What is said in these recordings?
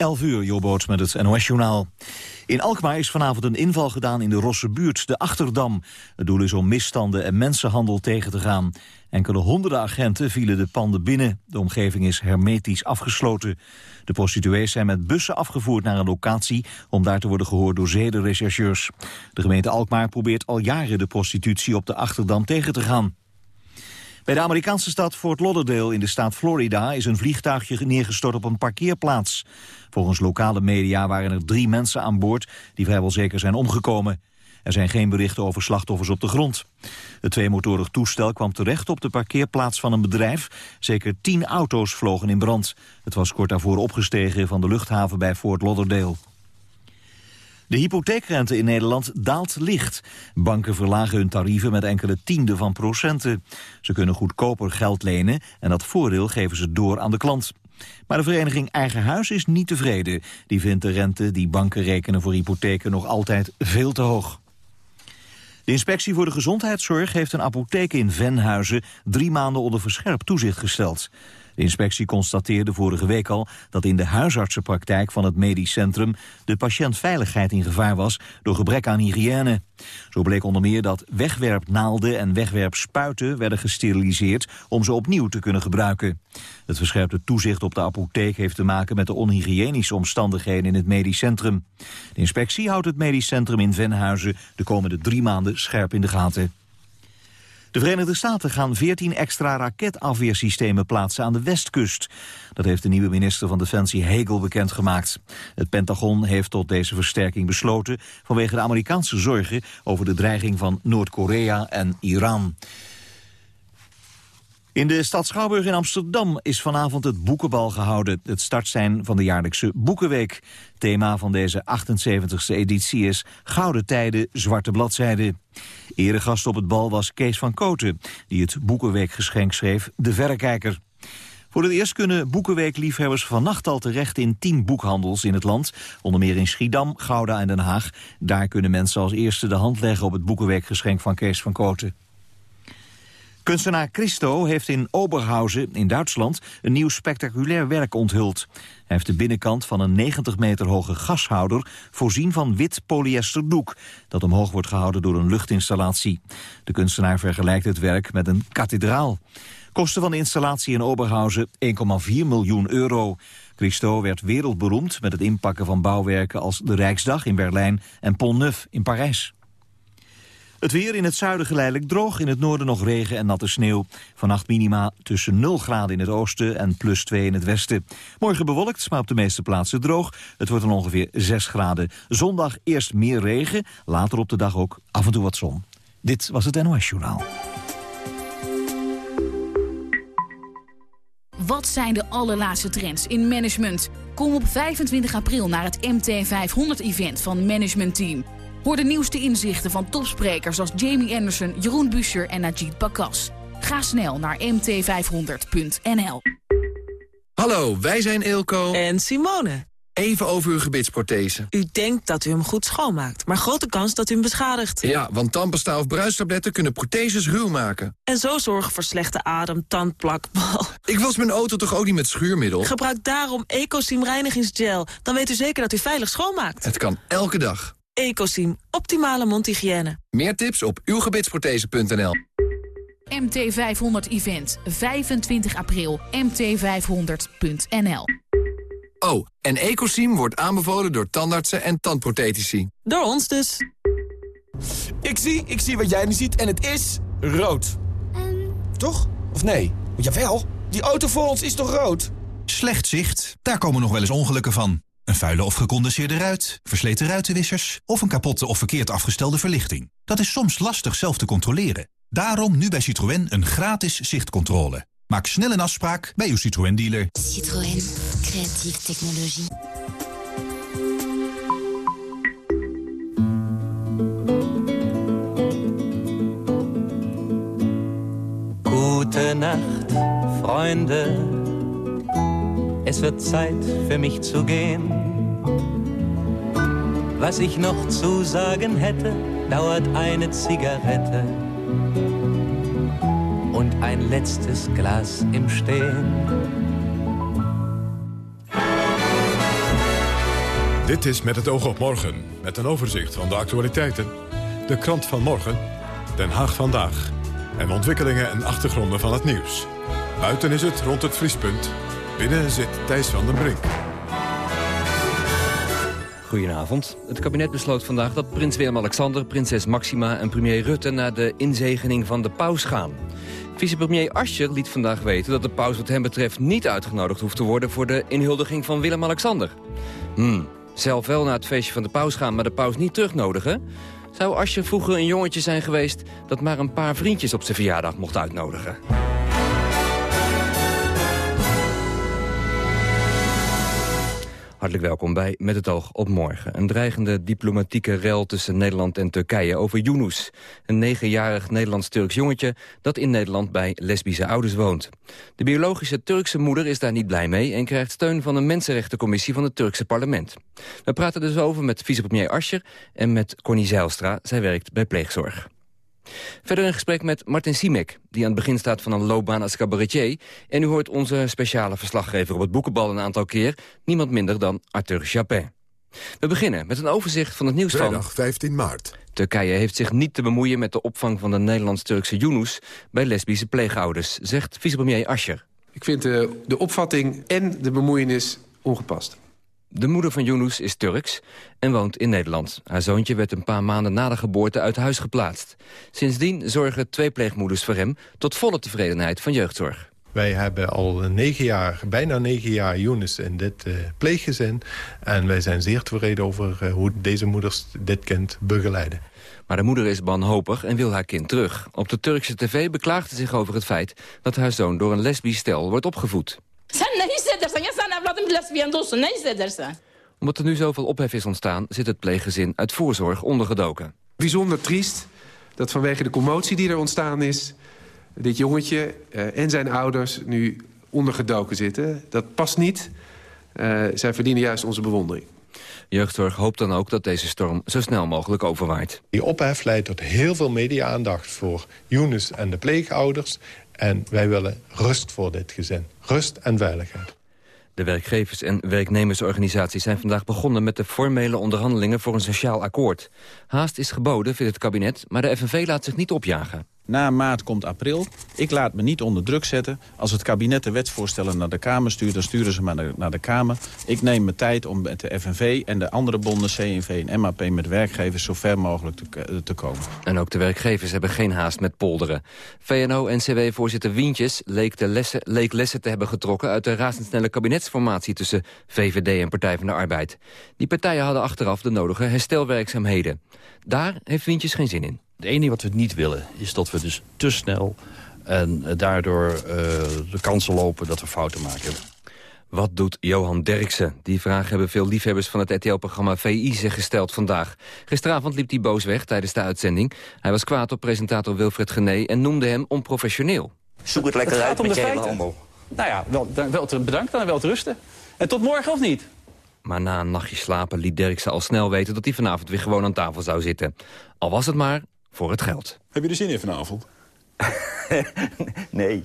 11 uur, Jobboot met het NOS-journaal. In Alkmaar is vanavond een inval gedaan in de Rosse buurt, de Achterdam. Het doel is om misstanden en mensenhandel tegen te gaan. Enkele honderden agenten vielen de panden binnen. De omgeving is hermetisch afgesloten. De prostituees zijn met bussen afgevoerd naar een locatie... om daar te worden gehoord door zedenrechercheurs. De gemeente Alkmaar probeert al jaren de prostitutie op de Achterdam tegen te gaan. Bij de Amerikaanse stad Fort Lauderdale in de staat Florida is een vliegtuigje neergestort op een parkeerplaats. Volgens lokale media waren er drie mensen aan boord die vrijwel zeker zijn omgekomen. Er zijn geen berichten over slachtoffers op de grond. Het tweemotorig toestel kwam terecht op de parkeerplaats van een bedrijf. Zeker tien auto's vlogen in brand. Het was kort daarvoor opgestegen van de luchthaven bij Fort Lauderdale. De hypotheekrente in Nederland daalt licht. Banken verlagen hun tarieven met enkele tienden van procenten. Ze kunnen goedkoper geld lenen en dat voordeel geven ze door aan de klant. Maar de vereniging Eigen Huis is niet tevreden. Die vindt de rente die banken rekenen voor hypotheken nog altijd veel te hoog. De inspectie voor de gezondheidszorg heeft een apotheek in Venhuizen drie maanden onder verscherpt toezicht gesteld. De inspectie constateerde vorige week al dat in de huisartsenpraktijk van het medisch centrum de patiëntveiligheid in gevaar was door gebrek aan hygiëne. Zo bleek onder meer dat wegwerpnaalden en wegwerpspuiten werden gesteriliseerd om ze opnieuw te kunnen gebruiken. Het verscherpte toezicht op de apotheek heeft te maken met de onhygiënische omstandigheden in het medisch centrum. De inspectie houdt het medisch centrum in Venhuizen de komende drie maanden scherp in de gaten. De Verenigde Staten gaan 14 extra raketafweersystemen plaatsen aan de westkust. Dat heeft de nieuwe minister van Defensie Hegel bekendgemaakt. Het Pentagon heeft tot deze versterking besloten vanwege de Amerikaanse zorgen over de dreiging van Noord-Korea en Iran. In de stad Schouwburg in Amsterdam is vanavond het boekenbal gehouden. Het startsein van de jaarlijkse Boekenweek. Thema van deze 78e editie is Gouden Tijden, Zwarte Bladzijden. Eregast op het bal was Kees van Koten, die het Boekenweekgeschenk schreef De Verrekijker. Voor het eerst kunnen Boekenweekliefhebbers vannacht al terecht in tien boekhandels in het land. Onder meer in Schiedam, Gouda en Den Haag. Daar kunnen mensen als eerste de hand leggen op het Boekenweekgeschenk van Kees van Koten. Kunstenaar Christo heeft in Oberhausen in Duitsland een nieuw spectaculair werk onthuld. Hij heeft de binnenkant van een 90 meter hoge gashouder voorzien van wit polyesterdoek, dat omhoog wordt gehouden door een luchtinstallatie. De kunstenaar vergelijkt het werk met een kathedraal. Kosten van de installatie in Oberhausen 1,4 miljoen euro. Christo werd wereldberoemd met het inpakken van bouwwerken als de Rijksdag in Berlijn en Pont Neuf in Parijs. Het weer in het zuiden geleidelijk droog, in het noorden nog regen en natte sneeuw. Vannacht minima tussen 0 graden in het oosten en plus 2 in het westen. Morgen bewolkt, maar op de meeste plaatsen droog. Het wordt dan ongeveer 6 graden. Zondag eerst meer regen, later op de dag ook af en toe wat zon. Dit was het NOS Journaal. Wat zijn de allerlaatste trends in management? Kom op 25 april naar het MT500-event van Management Team. Hoor de nieuwste inzichten van topsprekers als Jamie Anderson, Jeroen Buescher en Najid Bakas. Ga snel naar mt500.nl. Hallo, wij zijn Eelco en Simone. Even over uw gebitsprothese. U denkt dat u hem goed schoonmaakt, maar grote kans dat u hem beschadigt. Ja, want tandpasta of bruistabletten kunnen protheses ruw maken. En zo zorgen voor slechte adem, tandplak, bal. Ik was mijn auto toch ook niet met schuurmiddel? Gebruik daarom Ecosim reinigingsgel. Dan weet u zeker dat u veilig schoonmaakt. Het kan elke dag. Ecosim, optimale mondhygiëne. Meer tips op uwgebitsprothese.nl. MT500 Event, 25 april, mt500.nl. Oh, en Ecosim wordt aanbevolen door tandartsen en tandprothetici. Door ons dus. Ik zie, ik zie wat jij nu ziet en het is rood. Toch? Of nee? Jawel, die auto voor ons is toch rood? Slecht zicht, daar komen nog wel eens ongelukken van. Een vuile of gecondenseerde ruit, versleten ruitenwissers... of een kapotte of verkeerd afgestelde verlichting. Dat is soms lastig zelf te controleren. Daarom nu bij Citroën een gratis zichtcontrole. Maak snel een afspraak bij uw Citroën-dealer. Citroën. Creatieve technologie. Gute Nacht, Freunde. Es wird Zeit für mich zu gehen. Was ich noch zu sagen hätte, dauert eine Zigarette und ein letztes Glas im Stehen. Dit is Met het oog op morgen, met een overzicht van de actualiteiten. De krant van morgen, Den Haag vandaag. En ontwikkelingen en achtergronden van het nieuws. Buiten is het rond het vriespunt. Binnen zit Thijs van den Brink. Goedenavond. Het kabinet besloot vandaag dat prins Willem-Alexander, prinses Maxima en premier Rutte naar de inzegening van de paus gaan. Vicepremier Ascher liet vandaag weten dat de paus wat hem betreft niet uitgenodigd hoeft te worden voor de inhuldiging van Willem-Alexander. Hmm, zelf wel naar het feestje van de paus gaan, maar de paus niet terugnodigen? Zou Ascher vroeger een jongetje zijn geweest dat maar een paar vriendjes op zijn verjaardag mocht uitnodigen? Hartelijk welkom bij Met het oog op morgen. Een dreigende diplomatieke rel tussen Nederland en Turkije over Yunus. Een negenjarig Nederlands-Turks jongetje dat in Nederland bij lesbische ouders woont. De biologische Turkse moeder is daar niet blij mee... en krijgt steun van een mensenrechtencommissie van het Turkse parlement. We praten dus over met vicepremier Ascher en met Connie Zijlstra. Zij werkt bij pleegzorg. Verder een gesprek met Martin Simek, die aan het begin staat van een loopbaan als cabaretier. En u hoort onze speciale verslaggever op het boekenbal een aantal keer. Niemand minder dan Arthur Chapin. We beginnen met een overzicht van het nieuws van... 15 maart. Turkije heeft zich niet te bemoeien met de opvang van de Nederlands-Turkse Yunus... bij lesbische pleegouders, zegt vicepremier Ascher. Ik vind de, de opvatting en de bemoeienis ongepast. De moeder van Yunus is Turks en woont in Nederland. Haar zoontje werd een paar maanden na de geboorte uit huis geplaatst. Sindsdien zorgen twee pleegmoeders voor hem... tot volle tevredenheid van jeugdzorg. Wij hebben al negen jaar, bijna negen jaar Yunus in dit uh, pleeggezin. En wij zijn zeer tevreden over uh, hoe deze moeders dit kind begeleiden. Maar de moeder is wanhopig en wil haar kind terug. Op de Turkse tv beklaagt ze zich over het feit... dat haar zoon door een lesbisch stel wordt opgevoed. Omdat er nu zoveel ophef is ontstaan, zit het pleeggezin uit voorzorg ondergedoken. Bijzonder triest dat vanwege de commotie die er ontstaan is... dit jongetje uh, en zijn ouders nu ondergedoken zitten. Dat past niet. Uh, zij verdienen juist onze bewondering. Jeugdzorg hoopt dan ook dat deze storm zo snel mogelijk overwaait. Die ophef leidt tot heel veel media-aandacht voor Younes en de pleegouders. En wij willen rust voor dit gezin. Rust en veiligheid. De werkgevers- en werknemersorganisaties zijn vandaag begonnen met de formele onderhandelingen voor een sociaal akkoord. Haast is geboden, vindt het kabinet, maar de FNV laat zich niet opjagen. Na maart komt april. Ik laat me niet onder druk zetten. Als het kabinet de wetsvoorstellen naar de Kamer stuurt... dan sturen ze maar naar de Kamer. Ik neem mijn tijd om met de FNV en de andere bonden... CNV en MAP met werkgevers zo ver mogelijk te, te komen. En ook de werkgevers hebben geen haast met polderen. VNO-NCW-voorzitter Wientjes leek, de lessen, leek lessen te hebben getrokken... uit de razendsnelle kabinetsformatie tussen VVD en Partij van de Arbeid. Die partijen hadden achteraf de nodige herstelwerkzaamheden. Daar heeft Wientjes geen zin in. Het enige wat we niet willen is dat we dus te snel... en daardoor uh, de kansen lopen dat we fouten maken. Wat doet Johan Derksen? Die vraag hebben veel liefhebbers van het RTL-programma VI zich gesteld vandaag. Gisteravond liep hij boos weg tijdens de uitzending. Hij was kwaad op presentator Wilfred Gené en noemde hem onprofessioneel. Zoek het lekker het uit met je hele handel. Nou ja, wel, wel te, bedankt en wel te rusten. En tot morgen of niet? Maar na een nachtje slapen liet Derksen al snel weten dat hij vanavond weer gewoon aan tafel zou zitten. Al was het maar voor het geld. Heb je er zin in vanavond? nee,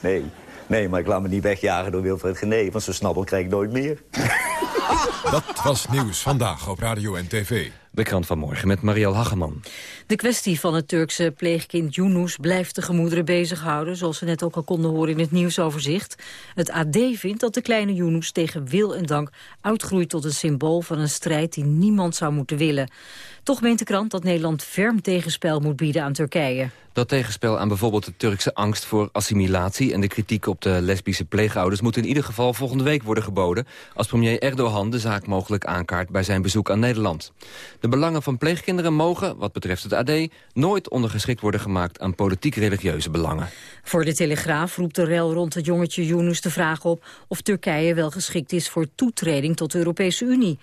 nee. Nee, maar ik laat me niet wegjagen door Wilfred Gené, want zo snabbel krijg ik nooit meer. Dat was Nieuws Vandaag op Radio en TV. De krant van morgen met Marielle Hageman. De kwestie van het Turkse pleegkind Yunus blijft de gemoederen bezighouden... zoals we net ook al konden horen in het nieuwsoverzicht. Het AD vindt dat de kleine Yunus tegen wil en dank uitgroeit tot een symbool van een strijd die niemand zou moeten willen. Toch meent de krant dat Nederland ferm tegenspel moet bieden aan Turkije. Dat tegenspel aan bijvoorbeeld de Turkse angst voor assimilatie... en de kritiek op de lesbische pleegouders... moet in ieder geval volgende week worden geboden... als premier Erdogan de zaak mogelijk aankaart bij zijn bezoek aan Nederland. De belangen van pleegkinderen mogen, wat betreft het AD... nooit ondergeschikt worden gemaakt aan politiek-religieuze belangen. Voor de Telegraaf roept de rel rond het jongetje Yunus de vraag op... of Turkije wel geschikt is voor toetreding tot de Europese Unie.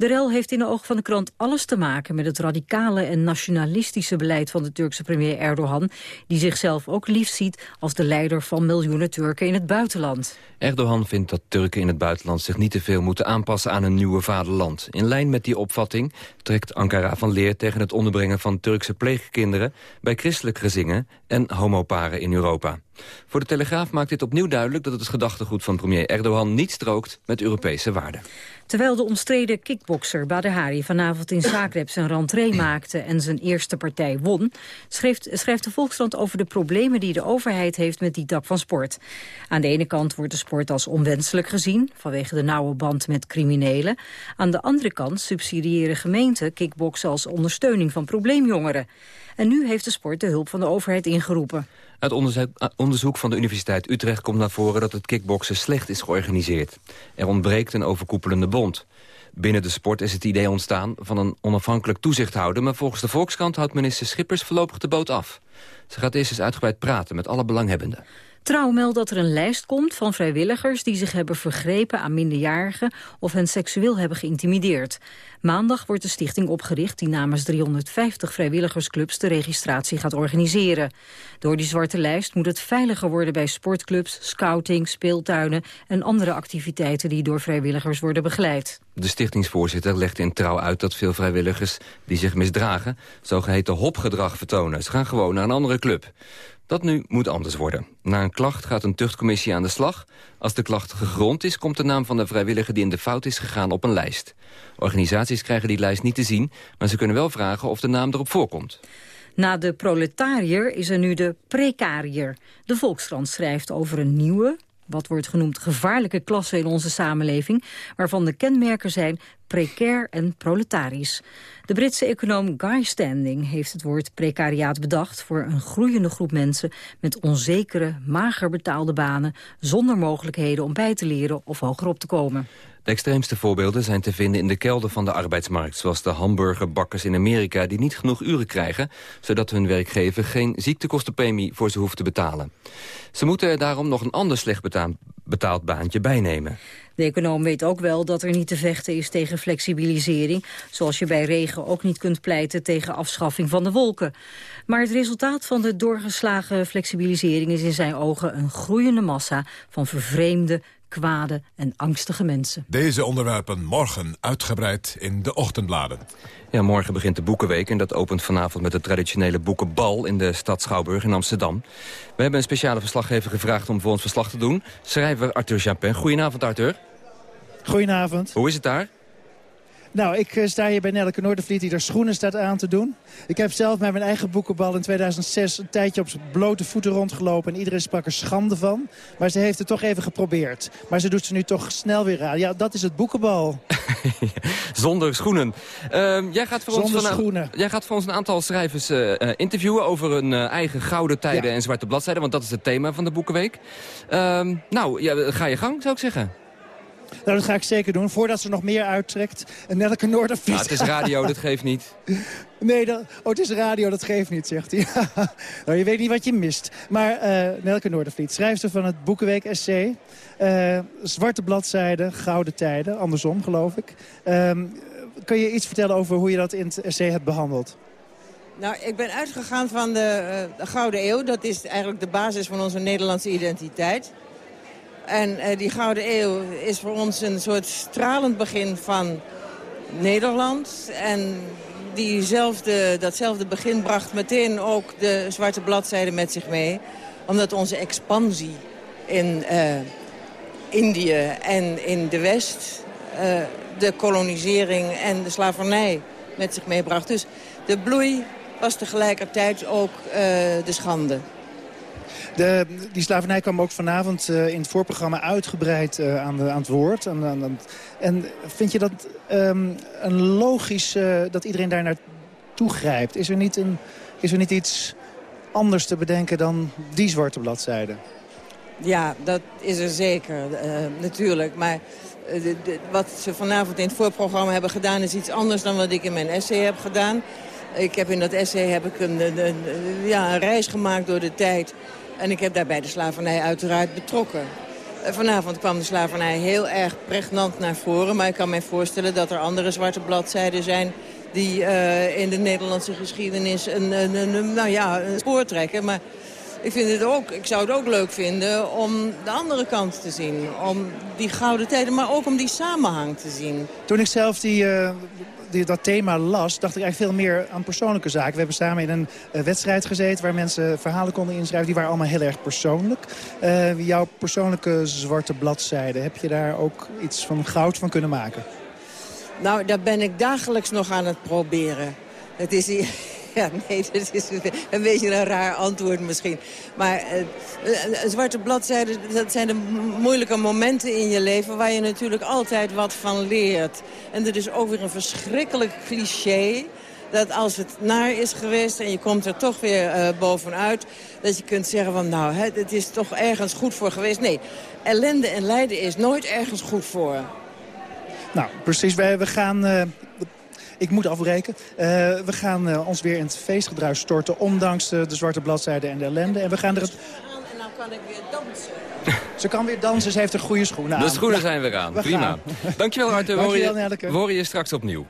De rel heeft in de oog van de krant alles te maken met het radicale en nationalistische beleid van de Turkse premier Erdogan, die zichzelf ook lief ziet als de leider van miljoenen Turken in het buitenland. Erdogan vindt dat Turken in het buitenland zich niet te veel moeten aanpassen aan een nieuwe vaderland. In lijn met die opvatting trekt Ankara van leer tegen het onderbrengen van Turkse pleegkinderen bij christelijke gezinnen en homoparen in Europa. Voor de Telegraaf maakt dit opnieuw duidelijk dat het gedachtegoed van premier Erdogan niet strookt met Europese waarden. Terwijl de omstreden kickbokser Badr Hari vanavond in Zagreb zijn rentree maakte en zijn eerste partij won, schrijft, schrijft de Volkskrant over de problemen die de overheid heeft met die tak van sport. Aan de ene kant wordt de sport als onwenselijk gezien, vanwege de nauwe band met criminelen. Aan de andere kant subsidiëren gemeenten kickboksen als ondersteuning van probleemjongeren. En nu heeft de sport de hulp van de overheid ingeroepen. Uit onderzoek van de Universiteit Utrecht komt naar voren dat het kickboksen slecht is georganiseerd. Er ontbreekt een overkoepelende bond. Binnen de sport is het idee ontstaan van een onafhankelijk toezichthouder... maar volgens de Volkskrant houdt minister Schippers voorlopig de boot af. Ze gaat eerst eens uitgebreid praten met alle belanghebbenden. Trouw meldt dat er een lijst komt van vrijwilligers die zich hebben vergrepen aan minderjarigen of hen seksueel hebben geïntimideerd. Maandag wordt de stichting opgericht die namens 350 vrijwilligersclubs de registratie gaat organiseren. Door die zwarte lijst moet het veiliger worden bij sportclubs, scouting, speeltuinen en andere activiteiten die door vrijwilligers worden begeleid. De stichtingsvoorzitter legt in trouw uit dat veel vrijwilligers die zich misdragen zogeheten hopgedrag vertonen. Ze gaan gewoon naar een andere club. Dat nu moet anders worden. Na een klacht gaat een tuchtcommissie aan de slag. Als de klacht gegrond is, komt de naam van de vrijwilliger die in de fout is gegaan op een lijst. Organisaties krijgen die lijst niet te zien, maar ze kunnen wel vragen of de naam erop voorkomt. Na de proletariër is er nu de precariër. De Volkskrant schrijft over een nieuwe, wat wordt genoemd gevaarlijke klasse in onze samenleving, waarvan de kenmerken zijn precair en proletarisch. De Britse econoom Guy Standing heeft het woord precariaat bedacht... voor een groeiende groep mensen met onzekere, mager betaalde banen... zonder mogelijkheden om bij te leren of hoger op te komen. Extreemste voorbeelden zijn te vinden in de kelder van de arbeidsmarkt... zoals de hamburgerbakkers in Amerika die niet genoeg uren krijgen... zodat hun werkgever geen ziektekostenpremie voor ze hoeft te betalen. Ze moeten er daarom nog een ander slecht betaald baantje bijnemen. De econoom weet ook wel dat er niet te vechten is tegen flexibilisering... zoals je bij regen ook niet kunt pleiten tegen afschaffing van de wolken. Maar het resultaat van de doorgeslagen flexibilisering is in zijn ogen... een groeiende massa van vervreemde, kwade en angstige mensen. Deze onderwerpen morgen uitgebreid in de ochtendbladen. Ja, morgen begint de Boekenweek en dat opent vanavond met de traditionele boekenbal in de stad Schouwburg in Amsterdam. We hebben een speciale verslaggever gevraagd om voor ons verslag te doen. Schrijver Arthur Japin. Goedenavond Arthur. Goedenavond. Hoe is het daar? Nou, ik eh, sta hier bij Nelleke Noordervliet die er schoenen staat aan te doen. Ik heb zelf met mijn eigen boekenbal in 2006 een tijdje op blote voeten rondgelopen. En iedereen sprak er schande van. Maar ze heeft het toch even geprobeerd. Maar ze doet ze nu toch snel weer aan. Ja, dat is het boekenbal. Zonder schoenen. Uh, jij, gaat voor Zonder ons schoenen. jij gaat voor ons een aantal schrijvers uh, interviewen over hun uh, eigen gouden tijden en zwarte bladzijden. Want dat is het thema van de Boekenweek. Ehm, nou, ja, ga je gang, zou ik zeggen. Nou, dat ga ik zeker doen. Voordat ze nog meer uittrekt. En Nelke Noordervliet... Nou, het is radio, dat geeft niet. Nee, dat, oh, het is radio, dat geeft niet, zegt hij. nou, je weet niet wat je mist. Maar uh, Nelke Noordervliet, schrijfster van het Boekenweek SC. Uh, zwarte bladzijden, gouden tijden, andersom geloof ik. Uh, kun je iets vertellen over hoe je dat in het SC hebt behandeld? Nou, ik ben uitgegaan van de, uh, de Gouden Eeuw. Dat is eigenlijk de basis van onze Nederlandse identiteit. En uh, die Gouden Eeuw is voor ons een soort stralend begin van Nederland. En diezelfde, datzelfde begin bracht meteen ook de zwarte bladzijde met zich mee. Omdat onze expansie in uh, Indië en in de West... Uh, de kolonisering en de slavernij met zich meebracht. Dus de bloei was tegelijkertijd ook de schande. De, die slavernij kwam ook vanavond uh, in het voorprogramma uitgebreid uh, aan, de, aan het woord. En, vind je dat um, een logisch uh, dat iedereen daar naartoe grijpt? Is er, niet een, is er niet iets anders te bedenken dan die zwarte bladzijde? Ja, dat is er zeker, natuurlijk. Maar wat ze vanavond in het voorprogramma hebben gedaan... is iets anders dan wat ik in mijn essay heb gedaan. Ik heb in dat essay heb ik een, ja, een reis gemaakt door de tijd... En ik heb daarbij de slavernij uiteraard betrokken. Vanavond kwam de slavernij heel erg pregnant naar voren. Maar ik kan mij voorstellen dat er andere zwarte bladzijden zijn... die uh, in de Nederlandse geschiedenis een, een, een, nou ja, een spoor trekken. Maar ik, vind het ook, ik zou het ook leuk vinden om de andere kant te zien. Om die gouden tijden, maar ook om die samenhang te zien. Toen ik zelf die, uh, die, dat thema las, dacht ik eigenlijk veel meer aan persoonlijke zaken. We hebben samen in een uh, wedstrijd gezeten waar mensen verhalen konden inschrijven. Die waren allemaal heel erg persoonlijk. Uh, jouw persoonlijke zwarte bladzijde, heb je daar ook iets van goud van kunnen maken? Nou, daar ben ik dagelijks nog aan het proberen. Het is... Ja, nee, dat is een beetje een raar antwoord misschien. Maar uh, een zwarte bladzijde, dat zijn de moeilijke momenten in je leven... waar je natuurlijk altijd wat van leert. En er is ook weer een verschrikkelijk cliché dat als het naar is geweest en je komt er toch weer uh, bovenuit... dat je kunt zeggen van nou, het is toch ergens goed voor geweest. Nee, ellende en lijden is nooit ergens goed voor. Nou, precies. Wij, we gaan... Uh, ik moet afbreken. Uh, we gaan uh, ons weer in het feestgedruis storten... ondanks de, de zwarte bladzijde en de ellende. En we gaan er... Het... En dan kan ik weer dansen. Ze kan weer dansen, ze heeft een goede schoenen aan. De schoenen zijn weer aan, we prima. Gaan. Dankjewel Arthur, Dankjewel, hoor je straks opnieuw.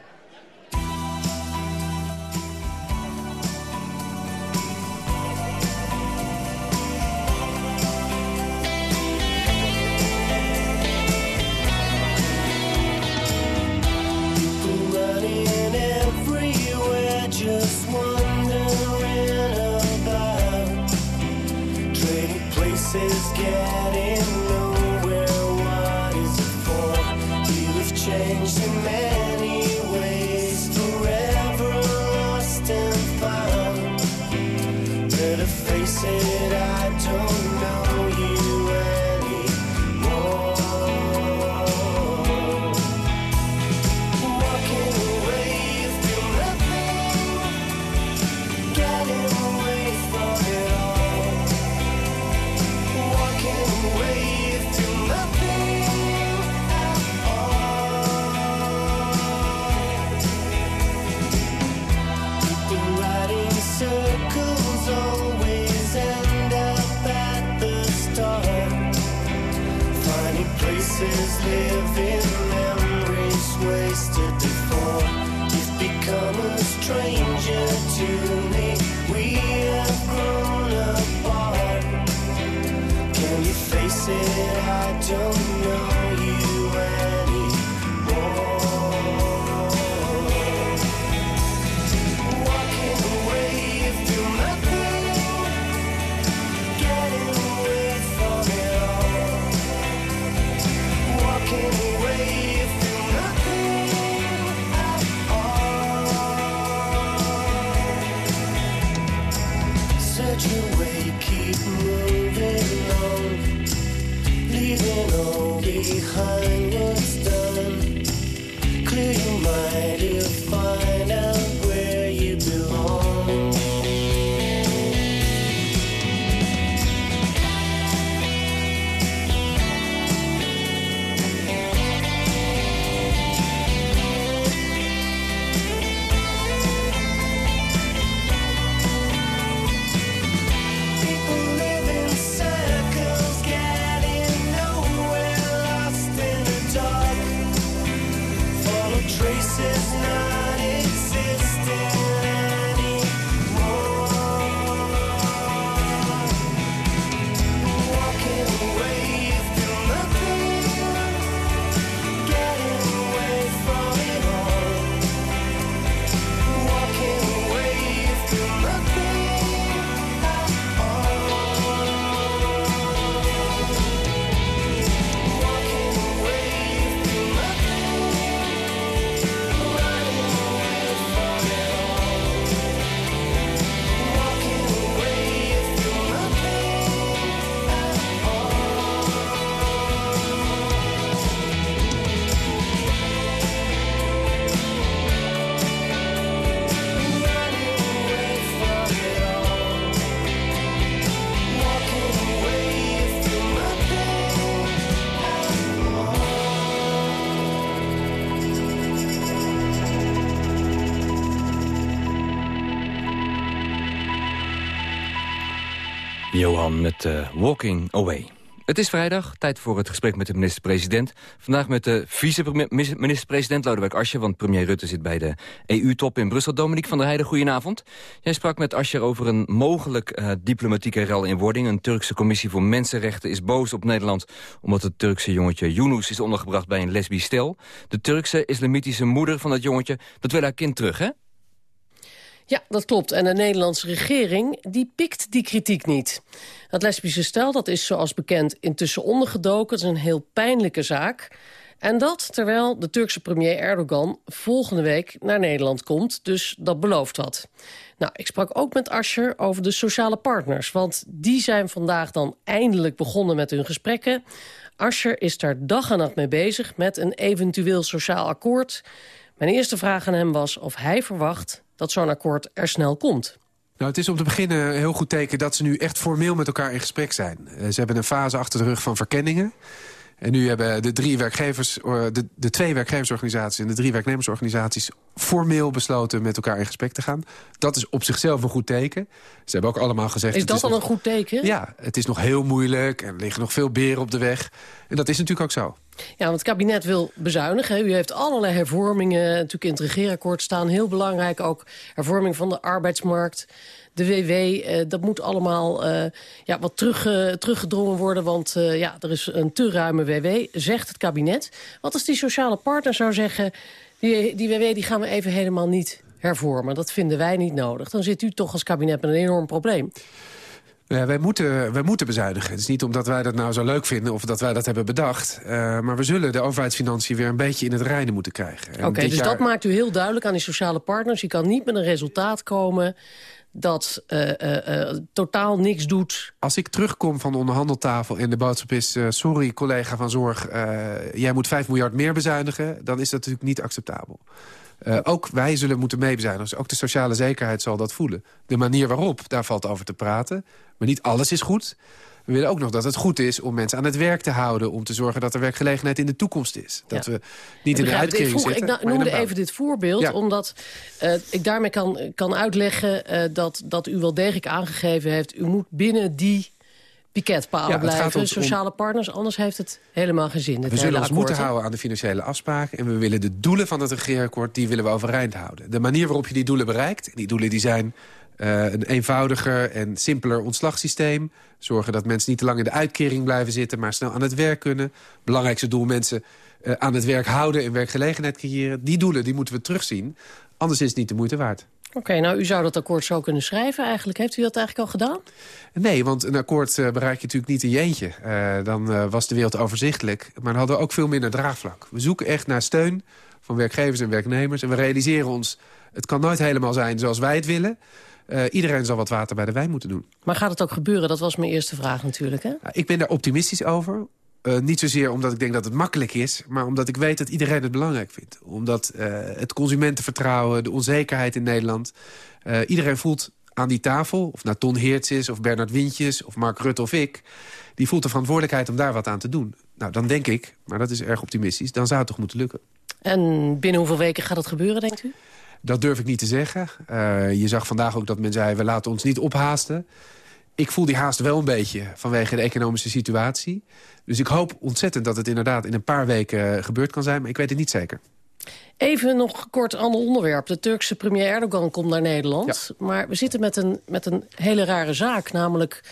living memories wasted before. You've become a stranger to me. We have grown apart. Can you face it? I don't. Met uh, Walking Away. Het is vrijdag, tijd voor het gesprek met de minister-president. Vandaag met de vice-minister-president Lodewijk Asscher... want premier Rutte zit bij de EU-top in Brussel. Dominique van der Heijden, goedenavond. Jij sprak met Asscher over een mogelijk uh, diplomatieke rel in wording. Een Turkse commissie voor mensenrechten is boos op Nederland... omdat het Turkse jongetje Yunus is ondergebracht bij een lesbisch stel. De Turkse islamitische moeder van dat jongetje, dat wil haar kind terug, hè? Ja, dat klopt. En de Nederlandse regering die pikt die kritiek niet. Het lesbische stel dat is zoals bekend intussen ondergedoken. Het is een heel pijnlijke zaak. En dat terwijl de Turkse premier Erdogan volgende week naar Nederland komt. Dus dat belooft wat. Nou, ik sprak ook met Ascher over de sociale partners. Want die zijn vandaag dan eindelijk begonnen met hun gesprekken. Ascher is daar dag en nacht mee bezig met een eventueel sociaal akkoord. Mijn eerste vraag aan hem was of hij verwacht dat zo'n akkoord er snel komt. Nou, het is om te beginnen een heel goed teken dat ze nu echt formeel met elkaar in gesprek zijn. Eh, ze hebben een fase achter de rug van verkenningen. En nu hebben de, drie werkgevers, eh, de, de twee werkgeversorganisaties en de drie werknemersorganisaties formeel besloten met elkaar in gesprek te gaan. Dat is op zichzelf een goed teken. Ze hebben ook allemaal gezegd... Is dat al een goed teken? Ja, het is nog heel moeilijk en er liggen nog veel beren op de weg. En dat is natuurlijk ook zo. Ja, want het kabinet wil bezuinigen. U heeft allerlei hervormingen natuurlijk in het regeerakkoord staan. Heel belangrijk ook hervorming van de arbeidsmarkt. De WW, eh, dat moet allemaal eh, ja, wat terug, teruggedrongen worden... want uh, ja, er is een te ruime WW, zegt het kabinet. Wat als die sociale partner zou zeggen... die, die WW die gaan we even helemaal niet hervormen. Dat vinden wij niet nodig. Dan zit u toch als kabinet met een enorm probleem. Ja, wij, moeten, wij moeten bezuinigen. Het is niet omdat wij dat nou zo leuk vinden of dat wij dat hebben bedacht. Uh, maar we zullen de overheidsfinanciën weer een beetje in het reinen moeten krijgen. Oké, dus jaar... dat maakt u heel duidelijk aan die sociale partners. Je kan niet met een resultaat komen dat uh, uh, totaal niks doet. Als ik terugkom van de onderhandeltafel en de boodschap is... sorry collega van Zorg, jij moet 5 miljard meer bezuinigen... dan is dat natuurlijk niet acceptabel. Uh, ook wij zullen moeten meebezuinigen. Dus ook de sociale zekerheid zal dat voelen. De manier waarop, daar valt over te praten. Maar niet alles is goed. We willen ook nog dat het goed is om mensen aan het werk te houden... om te zorgen dat er werkgelegenheid in de toekomst is. Dat we niet in de uitkering vroeg, zitten. Ik noemde even dit voorbeeld, ja. omdat uh, ik daarmee kan, kan uitleggen... Uh, dat, dat u wel degelijk aangegeven heeft... u moet binnen die piketpalen ja, blijven, sociale partners. Anders heeft het helemaal geen zin. We zullen ons moeten houden aan de financiële afspraken. En we willen de doelen van het regeerakkoord, die willen we overeind houden. De manier waarop je die doelen bereikt, die doelen die zijn... Uh, een eenvoudiger en simpeler ontslagsysteem. Zorgen dat mensen niet te lang in de uitkering blijven zitten... maar snel aan het werk kunnen. Belangrijkste doel mensen uh, aan het werk houden en werkgelegenheid creëren. Die doelen die moeten we terugzien. Anders is het niet de moeite waard. Oké, okay, nou u zou dat akkoord zo kunnen schrijven eigenlijk. Heeft u dat eigenlijk al gedaan? Nee, want een akkoord uh, bereik je natuurlijk niet in je eentje. Uh, dan uh, was de wereld overzichtelijk. Maar dan hadden we ook veel minder draagvlak. We zoeken echt naar steun van werkgevers en werknemers. En we realiseren ons, het kan nooit helemaal zijn zoals wij het willen. Uh, iedereen zal wat water bij de wijn moeten doen. Maar gaat het ook gebeuren? Dat was mijn eerste vraag natuurlijk. Hè? Nou, ik ben daar optimistisch over. Uh, niet zozeer omdat ik denk dat het makkelijk is... maar omdat ik weet dat iedereen het belangrijk vindt. Omdat uh, het consumentenvertrouwen, de onzekerheid in Nederland... Iedereen voelt aan die tafel, of nou Ton Heerts is... of Bernard Wintjes, of Mark Rutte of ik... die voelt de verantwoordelijkheid om daar wat aan te doen. Nou, dan denk ik, maar dat is erg optimistisch... dan zou het toch moeten lukken. En binnen hoeveel weken gaat dat gebeuren, denkt u? Dat durf ik niet te zeggen. je zag vandaag ook dat men zei, we laten ons niet ophaasten ik voel die haast wel een beetje vanwege de economische situatie. Dus ik hoop ontzettend dat het inderdaad in een paar weken gebeurd kan zijn. Maar ik weet het niet zeker. Even nog kort ander onderwerp. De Turkse premier Erdogan komt naar Nederland. Ja. Maar we zitten met een, met een hele rare zaak. Namelijk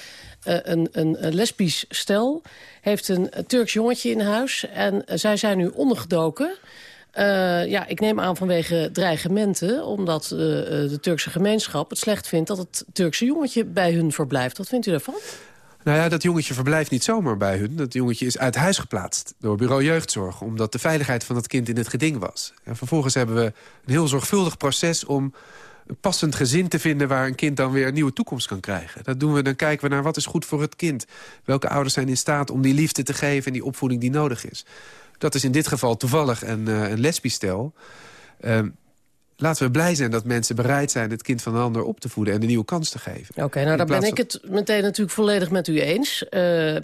uh, een, een, een, lesbisch stel heeft een, Turks jongetje in huis. En uh, zij zijn nu ondergedoken. Uh, ja, ik neem aan vanwege dreigementen, omdat uh, de Turkse gemeenschap het slecht vindt dat het Turkse jongetje bij hun verblijft. Wat vindt u daarvan? Nou ja, dat jongetje verblijft niet zomaar bij hun. Dat jongetje is uit huis geplaatst door bureau jeugdzorg... omdat de veiligheid van dat kind in het geding was. En vervolgens hebben we een heel zorgvuldig proces... om een passend gezin te vinden waar een kind dan weer een nieuwe toekomst kan krijgen. Dat doen we, dan kijken we naar wat is goed voor het kind. Welke ouders zijn in staat om die liefde te geven en die opvoeding die nodig is. Dat is in dit geval toevallig een, uh, een lesbisch stel. Uh, laten we blij zijn dat mensen bereid zijn... het kind van een ander op te voeden en een nieuwe kans te geven. Oké, okay, nou dan ben ik het meteen natuurlijk volledig met u eens. Uh,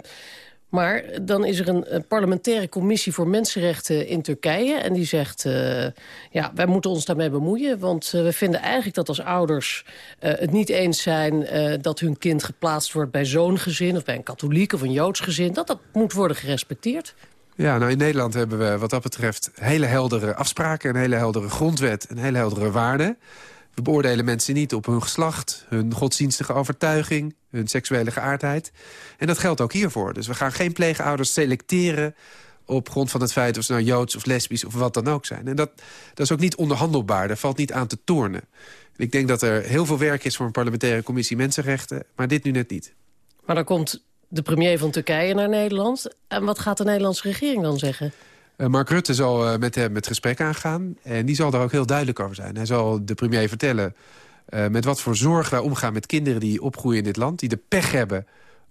Maar dan is er een, een parlementaire commissie voor mensenrechten in Turkije. En die zegt, uh, ja, wij moeten ons daarmee bemoeien. Want uh, we vinden eigenlijk dat als ouders het niet eens zijn... dat hun kind geplaatst wordt bij zo'n gezin... of bij een katholiek of een joods gezin... dat dat moet worden gerespecteerd. Ja, nou in Nederland hebben we wat dat betreft hele heldere afspraken... een hele heldere grondwet, een hele heldere waarden. We beoordelen mensen niet op hun geslacht, hun godsdienstige overtuiging... hun seksuele geaardheid. En dat geldt ook hiervoor. Dus we gaan geen pleegouders selecteren op grond van het feit of ze nou joods of lesbisch of wat dan ook zijn. En dat, dat is ook niet onderhandelbaar, daar valt niet aan te tornen. Ik denk dat er heel veel werk is voor een parlementaire commissie mensenrechten... maar dit nu net niet. Maar dan komt de premier van Turkije naar Nederland. En wat gaat de Nederlandse regering dan zeggen? Uh, Mark Rutte zal uh, met hem het gesprek aangaan. En die zal daar ook heel duidelijk over zijn. Hij zal de premier vertellen uh, met wat voor zorg wij omgaan met kinderen die opgroeien in dit land. Die de pech hebben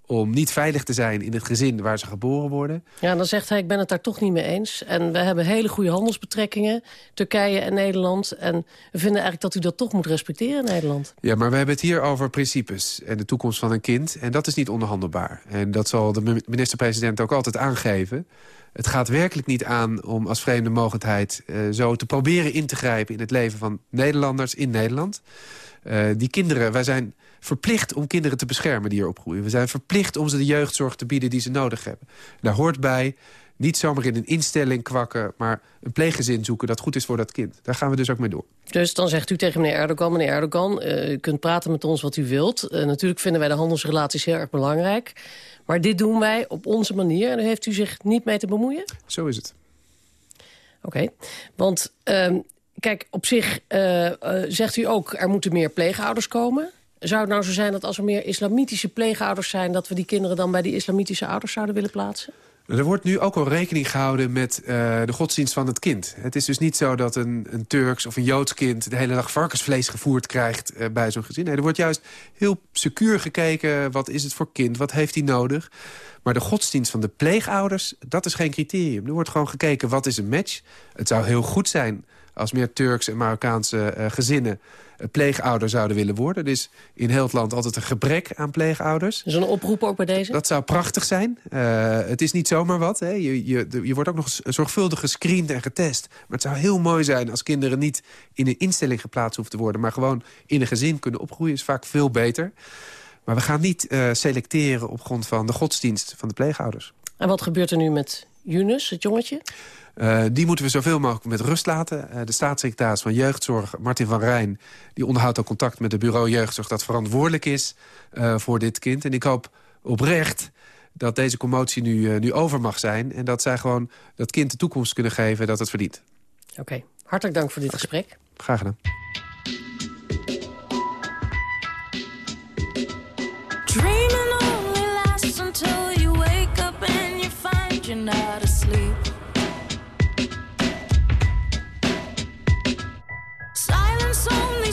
om niet veilig te zijn in het gezin waar ze geboren worden. Ja, dan zegt hij, ik ben het daar toch niet mee eens. En we hebben hele goede handelsbetrekkingen, Turkije en Nederland. En we vinden eigenlijk dat u dat toch moet respecteren in Nederland. Ja, maar we hebben het hier over principes en de toekomst van een kind. En dat is niet onderhandelbaar. En dat zal de minister-president ook altijd aangeven. Het gaat werkelijk niet aan om als vreemde mogendheid... Uh, zo te proberen in te grijpen in het leven van Nederlanders in Nederland. Uh, die kinderen, wij zijn verplicht om kinderen te beschermen die hier opgroeien. We zijn verplicht om ze de jeugdzorg te bieden die ze nodig hebben. Daar hoort bij niet zomaar in een instelling kwakken... maar een pleeggezin zoeken dat goed is voor dat kind. Daar gaan we dus ook mee door. Dus dan zegt u tegen meneer Erdogan... meneer Erdogan, uh, u kunt praten met ons wat u wilt. Uh, natuurlijk vinden wij de handelsrelaties heel erg belangrijk. Maar dit doen wij op onze manier. En daar heeft u zich niet mee te bemoeien? Zo is het. Oké, okay. want... Uh, kijk, op zich uh, zegt u ook... er moeten meer pleegouders komen... Zou het nou zo zijn dat als er meer islamitische pleegouders zijn... dat we die kinderen dan bij die islamitische ouders zouden willen plaatsen? Er wordt nu ook al rekening gehouden met uh, de godsdienst van het kind. Het is dus niet zo dat een, een Turks of een Joods kind... de hele dag varkensvlees gevoerd krijgt uh, bij zo'n gezin. Nee, er wordt juist heel secuur gekeken... wat is het voor kind, wat heeft hij nodig... Maar de godsdienst van de pleegouders, dat is geen criterium. Er wordt gewoon gekeken, wat is een match? Het zou heel goed zijn als meer Turks en Marokkaanse uh, gezinnen pleegouder zouden willen worden. Er is in heel het land altijd een gebrek aan pleegouders. Dus een oproep ook bij deze? Dat zou prachtig zijn. Uh, het is niet zomaar wat. Hè. Je, je, je wordt ook nog zorgvuldig gescreend en getest. Maar het zou heel mooi zijn als kinderen niet in een instelling geplaatst hoeven te worden... maar gewoon in een gezin kunnen opgroeien. is vaak veel beter. Maar we gaan niet uh, selecteren op grond van de godsdienst van de pleegouders. En wat gebeurt er nu met Yunus, het jongetje? Uh, die moeten we zoveel mogelijk met rust laten. Uh, de staatssecretaris van Jeugdzorg, Martin van Rijn... die onderhoudt al contact met het bureau Jeugdzorg... dat verantwoordelijk is uh, voor dit kind. En ik hoop oprecht dat deze commotie nu, nu over mag zijn... en dat zij gewoon dat kind de toekomst kunnen geven dat het verdient. Oké, okay. hartelijk dank voor dit gesprek. Graag gedaan.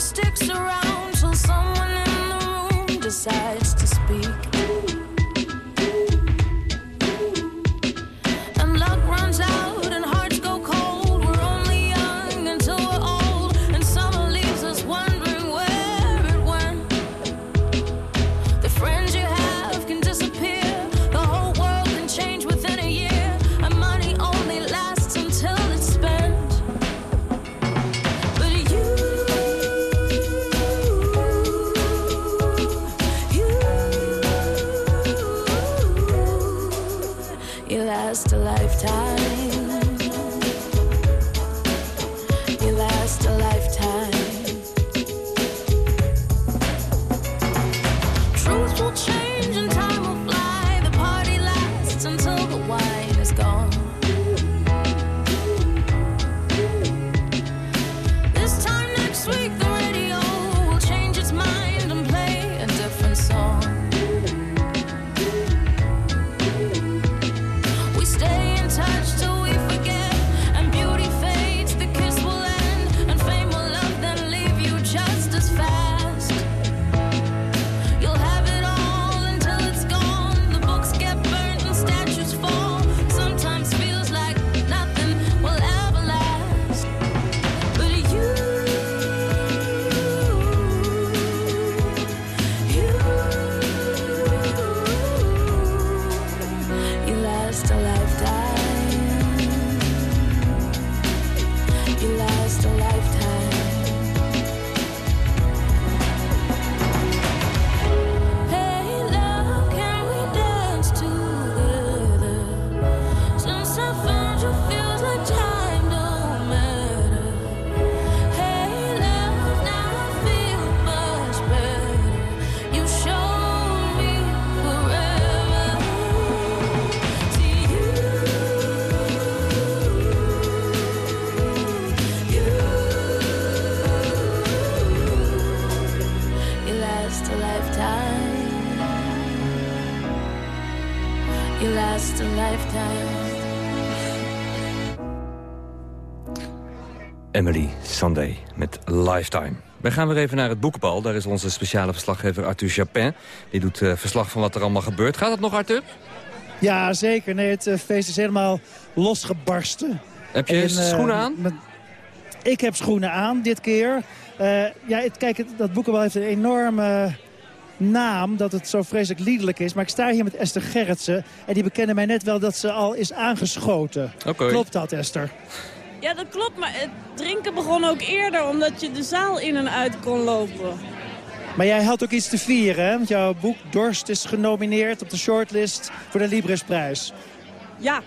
Sticks around till someone in the room decides last a lifetime. Emily Sunday met Lifetime. Wij gaan weer even naar het boekenbal. Daar is onze speciale verslaggever Arthur Chapin. Die doet eh, verslag van wat er allemaal gebeurt. Gaat het nog, Arthur? Ja, zeker. Nee, het eh, feest is helemaal losgebarsten. Heb je En, eh, schoenen aan? met- Ik heb schoenen aan dit keer. Eh, ja, het, kijk, het- dat boekenbal heeft een enorme naam dat het zo vreselijk liederlijk is. Maar ik sta hier met Esther Gerritsen. En die bekende mij net wel dat ze al is aangeschoten. Oké. Klopt dat, Esther? Ja, dat klopt, maar het drinken begon ook eerder omdat je de zaal in en uit kon lopen. Maar jij had ook iets te vieren, hè? Want jouw boek Dorst is genomineerd op de shortlist voor de Librisprijs. Ja,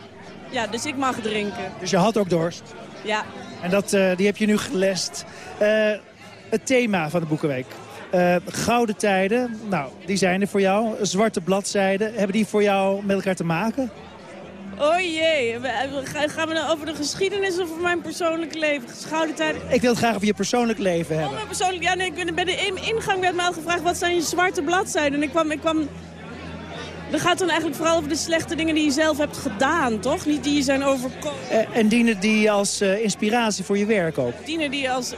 ja dus ik mag drinken. Dus je had ook dorst. Ja, En dat, eh, die heb je nu gelest. Eh, het thema van de Boekenweek. Eh, gouden tijden, nou, die zijn er voor jou. Zwarte bladzijden, hebben die voor jou met elkaar te maken? Oh jee. Gaan we nou over de geschiedenis of over mijn persoonlijke leven? Gouden tijden. Ik wil het graag over je persoonlijk leven Oh, hebben. mijn persoonlijk, ja, nee, ik ben, bij de in- ingang werd me al gevraagd wat zijn je zwarte bladzijden. En ik kwam, ik kwam... Dat gaat dan eigenlijk vooral over de slechte dingen die je zelf hebt gedaan, toch? Niet die je zijn overkomen. Eh, en dienen die als eh, inspiratie voor je werk ook? Dingen die als...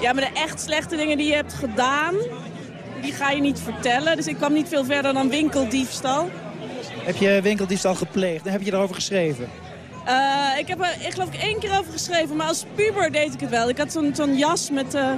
Ja, maar de echt slechte dingen die je hebt gedaan, die ga je niet vertellen. Dus ik kwam niet veel verder dan winkeldiefstal. Heb je winkeldiefstal gepleegd? Heb je erover geschreven. Eh, ik heb er, ik geloof ik één keer over geschreven, maar als puber deed ik het wel. Ik had zo'n zo'n jas met, eh,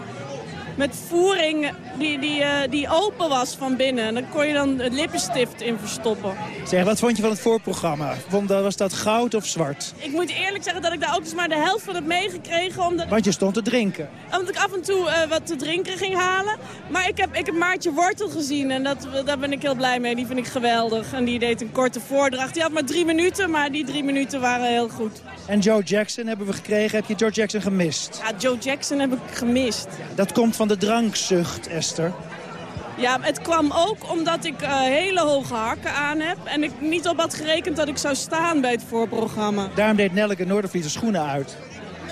met voering die, die, eh, die open was van binnen. En daar kon je dan het lippenstift in verstoppen. Zeg, wat vond je van het voorprogramma? Vond, was dat goud of zwart? Ik moet eerlijk zeggen dat ik daar ook dus maar de helft van heb meegekregen. Omdat, Want je stond te drinken. omdat ik af en toe eh, wat te drinken ging halen. Maar ik heb, ik heb Maartje Wortel gezien en dat, daar ben ik heel blij mee. Die vind ik geweldig. En die deed een korte voordracht. Die had maar drie minuten, maar die drie minuten waren heel goed. En Joe Jackson hebben we gekregen. Heb je George Jackson gemist? Ja, Joe Jackson heb ik gemist. Dat komt van de drankzucht, Esther. Ja, het kwam ook omdat ik eh, hele hoge hakken aan heb. En ik niet op had gerekend dat ik zou staan bij het voorprogramma. Daarom deed Nelleke Noordervliet de schoenen uit.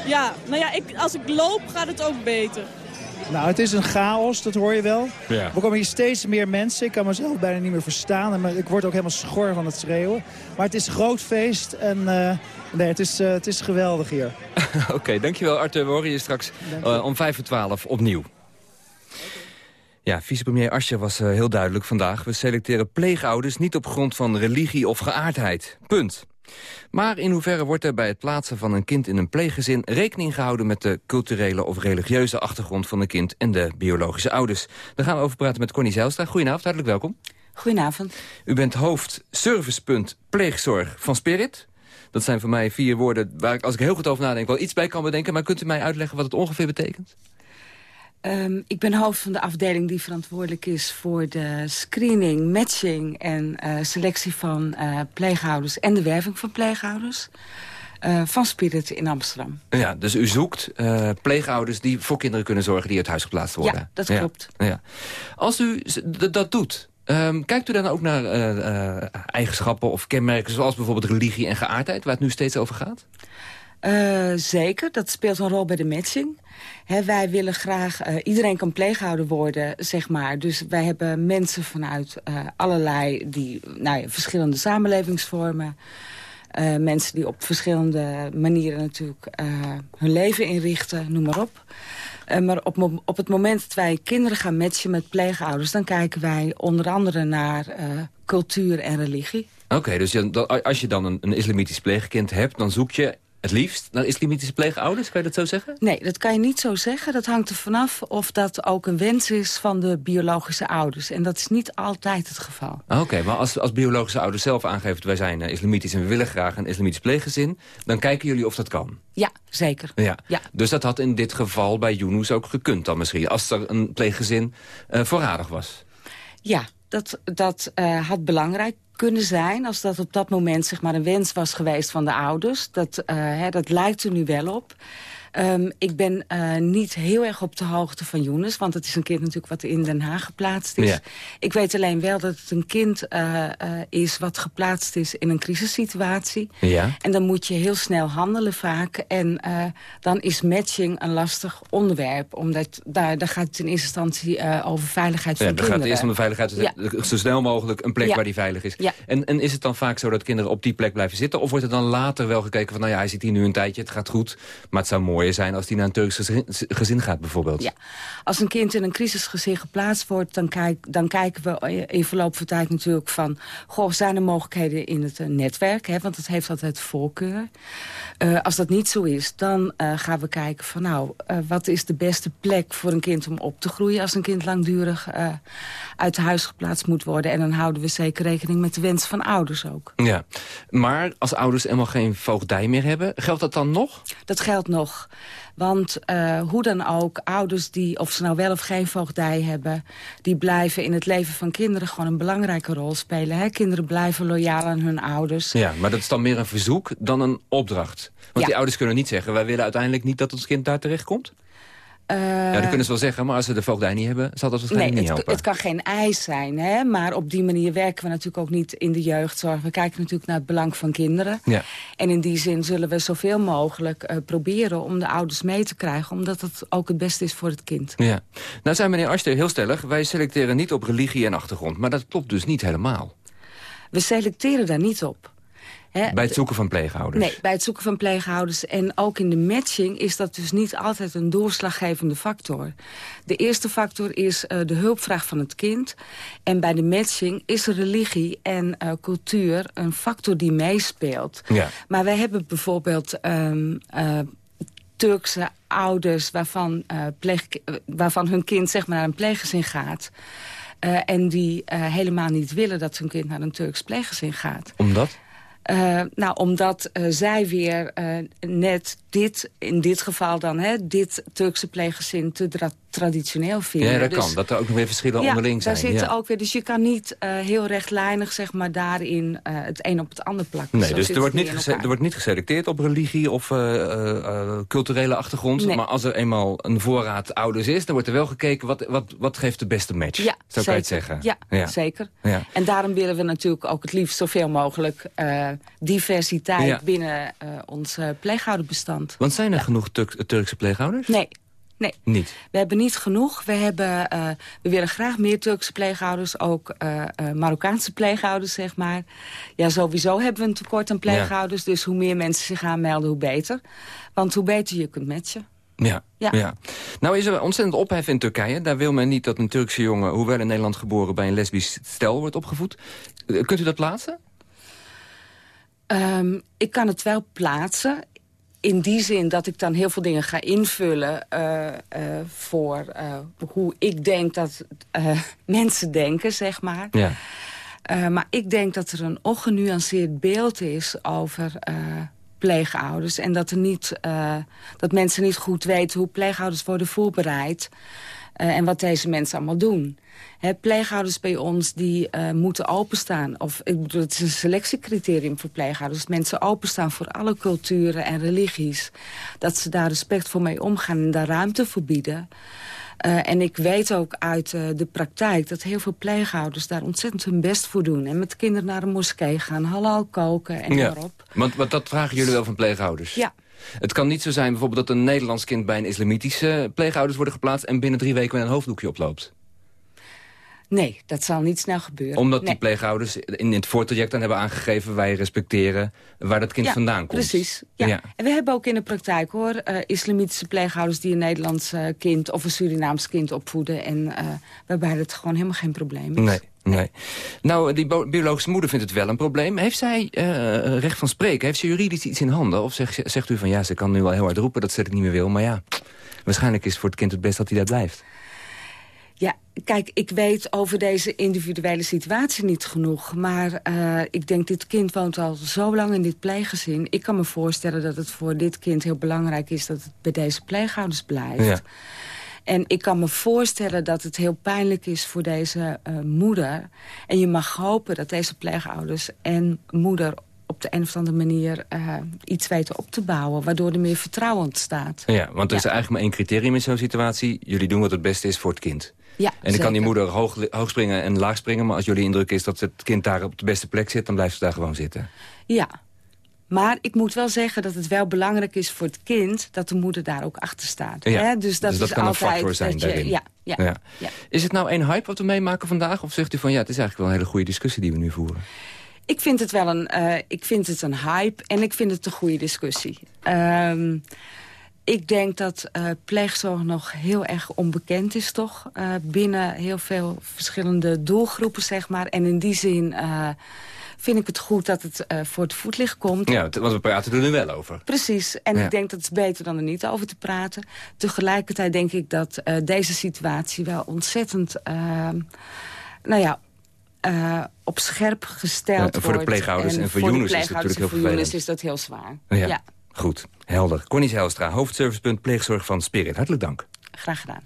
Ja, nou ja, ik, als ik loop gaat het ook beter. Nou, het is een chaos, dat hoor je wel. Ja. Er komen hier steeds meer mensen. Ik kan mezelf bijna niet meer verstaan. En maar ik word ook helemaal schor van het schreeuwen. Maar het is een groot feest en eh, nee, het, is, eh, het is geweldig hier. Oké, dankjewel Arthur. We horen je straks om vijf voor twaalf opnieuw. Ja, vicepremier Ascher was eh, heel duidelijk vandaag. We selecteren pleegouders niet op grond van religie of geaardheid. Punt. Maar in hoeverre wordt er bij het plaatsen van een kind in een pleeggezin... rekening gehouden met de culturele of religieuze achtergrond van een kind... en de biologische ouders? Daar gaan we over praten met Connie Zijlstra. Goedenavond, hartelijk welkom. Goedenavond. U bent hoofd servicepunt pleegzorg van Spirit. Dat zijn voor mij vier woorden waar ik, als ik heel goed over nadenk... wel iets bij kan bedenken. Maar kunt u mij uitleggen wat het ongeveer betekent? Ehm, ik ben hoofd van de afdeling die verantwoordelijk is voor de screening, matching en eh, selectie van eh, pleegouders en de werving van pleegouders eh, van Spirit in Amsterdam. Ja, dus u zoekt pleegouders die voor kinderen kunnen zorgen... die uit huis geplaatst worden. Ja, dat klopt. Ja. Als u dat doet, ehm, kijkt u dan ook naar eigenschappen of kenmerken... zoals bijvoorbeeld religie en geaardheid, waar het nu steeds over gaat? Eh, zeker, dat speelt een rol bij de matching. Wij willen graag, eh, iedereen kan pleeghouder worden, zeg maar. Dus wij hebben mensen vanuit eh, allerlei, die, nou ja, verschillende samenlevingsvormen. Mensen die op verschillende manieren natuurlijk hun leven inrichten, noem maar op. Maar op, op het moment dat wij kinderen gaan matchen met pleegouders... dan kijken wij onder andere naar cultuur en religie. Oké, dus als je dan een, een islamitisch pleegkind hebt... dan zoek je het liefst naar islamitische pleegouders, kan je dat zo zeggen? Nee, dat kan je niet zo zeggen. Dat hangt er vanaf of dat ook een wens is van de biologische ouders. En dat is niet altijd het geval. Oké, maar als, als biologische ouders zelf aangeven... wij zijn eh, islamitisch en we willen graag een islamitisch pleeggezin... dan kijken jullie of dat kan? Ja, zeker. Ja. Ja. Dus dat had in dit geval bij Yunus ook gekund dan misschien... als er een pleeggezin eh voorradig was. Ja, dat, dat eh, had belangrijk kunnen zijn... als dat op dat moment zeg maar, een wens was geweest van de ouders. Dat, eh, hè, dat lijkt er nu wel op. Ehm, ik ben eh, niet heel erg op de hoogte van Younes, want het is een kind natuurlijk wat in Den Haag geplaatst is. Ja. Ik weet alleen wel dat het een kind eh, eh, is wat geplaatst is in een crisissituatie. Ja. En dan moet je heel snel handelen vaak. En dan is matching een lastig onderwerp. Omdat daar, daar gaat het in eerste instantie over veiligheid Ja, van dan gaat het kinderen. eerst om de veiligheid. Ja. Zo snel mogelijk een plek Ja. waar die veilig is. Ja. En, en is het dan vaak zo dat kinderen op die plek blijven zitten? Of wordt er dan later wel gekeken van... nou ja, hij zit hier nu een tijdje, het gaat goed. Maar het zou mooier zijn als hij naar een Turks gezin, gezin gaat bijvoorbeeld. Ja. Als een kind in een crisisgezin geplaatst wordt... dan, kijk, dan kijken we in verloop van tijd natuurlijk van... goh, zijn er mogelijkheden in het eh, netwerk? Hè? Want het heeft altijd voorkeur. Eh, als dat niet zo is, dan eh, gaan we kijken van... nou, wat is de beste plek voor een kind om op te groeien... als een kind langdurig uit huis geplaatst moet worden. En dan houden we zeker rekening met de wens van ouders ook. Ja. Maar als ouders helemaal geen voogdij meer hebben... geldt dat dan nog? Dat geldt nog. Want eh, hoe dan ook, ouders die, of ze nou wel of geen voogdij hebben... die blijven in het leven van kinderen gewoon een belangrijke rol spelen. Hè? Kinderen blijven loyaal aan hun ouders. Ja, maar dat is dan meer een verzoek dan een opdracht. Want Ja. die ouders kunnen niet zeggen... wij willen uiteindelijk niet dat ons kind daar terecht komt. Eh, ja, dat kunnen ze wel zeggen, maar als ze de voogdij niet hebben... zal dat waarschijnlijk Nee, niet het, helpen. het kan geen eis zijn, hè? maar op die manier werken we natuurlijk ook niet in de jeugdzorg. We kijken natuurlijk naar het belang van kinderen. Ja. En in die zin zullen we zoveel mogelijk eh, proberen om de ouders mee te krijgen... omdat het ook het beste is voor het kind. Ja. Nou zei meneer Aster heel stellig... wij selecteren niet op religie en achtergrond. Maar dat klopt dus niet helemaal. We selecteren daar niet op. Bij het zoeken van pleegouders. Nee, bij het zoeken van pleeghouders. En ook in de matching is dat dus niet altijd een doorslaggevende factor. De eerste factor is eh, de hulpvraag van het kind. En bij de matching is religie en eh, cultuur een factor die meespeelt. Ja. Maar wij hebben bijvoorbeeld ehm, eh, Turkse ouders waarvan, pleeg, waarvan hun kind zeg maar, naar een pleeggezin gaat. En die helemaal niet willen dat hun kind naar een Turks pleeggezin gaat. Omdat? Eh, nou, omdat eh, zij weer eh, net dit, in dit geval dan, hè, dit Turkse pleeggezin te traditioneel vinden. Ja, dat Dus- kan. Dat er ook nog weer verschillen ja, onderling zijn. daar zitten ja. ook weer. Dus je kan niet eh, heel rechtlijnig zeg maar, daarin eh, het een op het ander plakken. Nee, Zo dus er wordt, niet er wordt niet geselecteerd op religie of eh, culturele achtergrond. Nee. Maar als er eenmaal een voorraad ouders is... dan wordt er wel gekeken wat, wat, wat geeft de beste match. Ja, Zo kan je het zeker. zeggen. Ja, zeker. Ja. En daarom willen we natuurlijk ook het liefst zoveel mogelijk diversiteit binnen ons pleeghouderbestand. Want zijn er genoeg Turk- Turkse pleegouders? Nee. Nee. Niet? We hebben niet genoeg. We, hebben, eh, we willen graag meer Turkse pleegouders. Ook eh, eh, Marokkaanse pleegouders, zeg maar. Ja, sowieso hebben we een tekort aan pleegouders. Dus hoe meer mensen zich aanmelden, hoe beter. Want hoe beter je kunt matchen. Ja, ja. Ja. Nou is er ontzettend ophef in Turkije. Daar wil men niet dat een Turkse jongen, hoewel in Nederland geboren... bij een lesbisch stel wordt opgevoed. Kunt u dat plaatsen? Ehm, ik kan het wel plaatsen. In die zin dat ik dan heel veel dingen ga invullen eh, eh, voor eh, hoe ik denk dat mensen denken, zeg maar. Ja. Maar ik denk dat er een ongenuanceerd beeld is over pleegouders. En dat, er niet, dat mensen niet goed weten hoe pleegouders worden voorbereid. Eh, en wat deze mensen allemaal doen. Hè, pleegouders bij ons die eh, moeten openstaan. Of ik bedoel, het is een selectiecriterium voor pleegouders. Dat mensen openstaan voor alle culturen en religies. Dat ze daar respect voor mee omgaan en daar ruimte voor bieden. Eh, en ik weet ook uit de praktijk dat heel veel pleegouders daar ontzettend hun best voor doen. En met kinderen naar een moskee gaan, halal koken en ja. waarop. Want, want dat vragen jullie wel van pleegouders? Ja. Het kan niet zo zijn bijvoorbeeld dat een Nederlands kind... bij een islamitische pleegouders worden geplaatst... en binnen drie weken met een hoofddoekje oploopt. Nee, dat zal niet snel gebeuren. Omdat Nee. die pleegouders in het voortraject dan hebben aangegeven... wij respecteren waar dat kind Ja, vandaan komt. Precies. Ja. En we hebben ook in de praktijk hoor, eh, islamitische pleegouders die een Nederlands eh, kind of een Surinaams kind opvoeden. En eh, waarbij het gewoon helemaal geen probleem is. Nee, nee. Nou, die biologische moeder vindt het wel een probleem. Heeft zij recht van spreken? Heeft ze juridisch iets in handen? Of zegt, zegt u van ja, ze kan nu wel heel hard roepen dat ze het niet meer wil. Maar ja, waarschijnlijk is het voor het kind het best dat hij daar blijft. Ja, kijk, ik weet over deze individuele situatie niet genoeg. Maar eh, ik denk, dit kind woont al zo lang in dit pleeggezin. Ik kan me voorstellen dat het voor dit kind heel belangrijk is... dat het bij deze pleegouders blijft. Ja. En ik kan me voorstellen dat het heel pijnlijk is voor deze eh, moeder. En je mag hopen dat deze pleegouders en moeder op de een of andere manier eh, iets weten op te bouwen... waardoor er meer vertrouwen ontstaat. Ja, want er is eigenlijk maar één criterium in zo'n situatie. Jullie doen wat het beste is voor het kind. Ja, En dan kan die moeder hoog, hoog springen en laag springen... maar als jullie indruk is dat het kind daar op de beste plek zit... dan blijft ze daar gewoon zitten. Ja. Maar ik moet wel zeggen dat het wel belangrijk is voor het kind... dat de moeder daar ook achter staat. Ja, hè? Dus dat, dus dat is kan een altijd factor zijn je, daarin. Ja, ja, Ja. Is het nou één hype wat we meemaken vandaag? Of zegt u van ja, het is eigenlijk wel een hele goede discussie die we nu voeren? Ik vind het wel een, eh, ik vind het een hype en ik vind het een goede discussie. Ehm, ik denk dat eh, pleegzorg nog heel erg onbekend is, toch? Eh, binnen heel veel verschillende doelgroepen, zeg maar. En in die zin eh, vind ik het goed dat het voor het voetlicht komt. Ja, want we praten er nu wel over. Precies, en Ja. ik denk dat het beter dan er niet over te praten. Tegelijkertijd denk ik dat deze situatie wel ontzettend... nou ja, op scherp gesteld Ja, wordt. voor de pleegouders en voor Jonas is pleeghouders natuurlijk heel voor vervelend. is dat heel zwaar. Ja, ja goed. Helder. Connie Zijlstra, hoofdservicepunt pleegzorg van Spirit. Hartelijk dank. graag gedaan.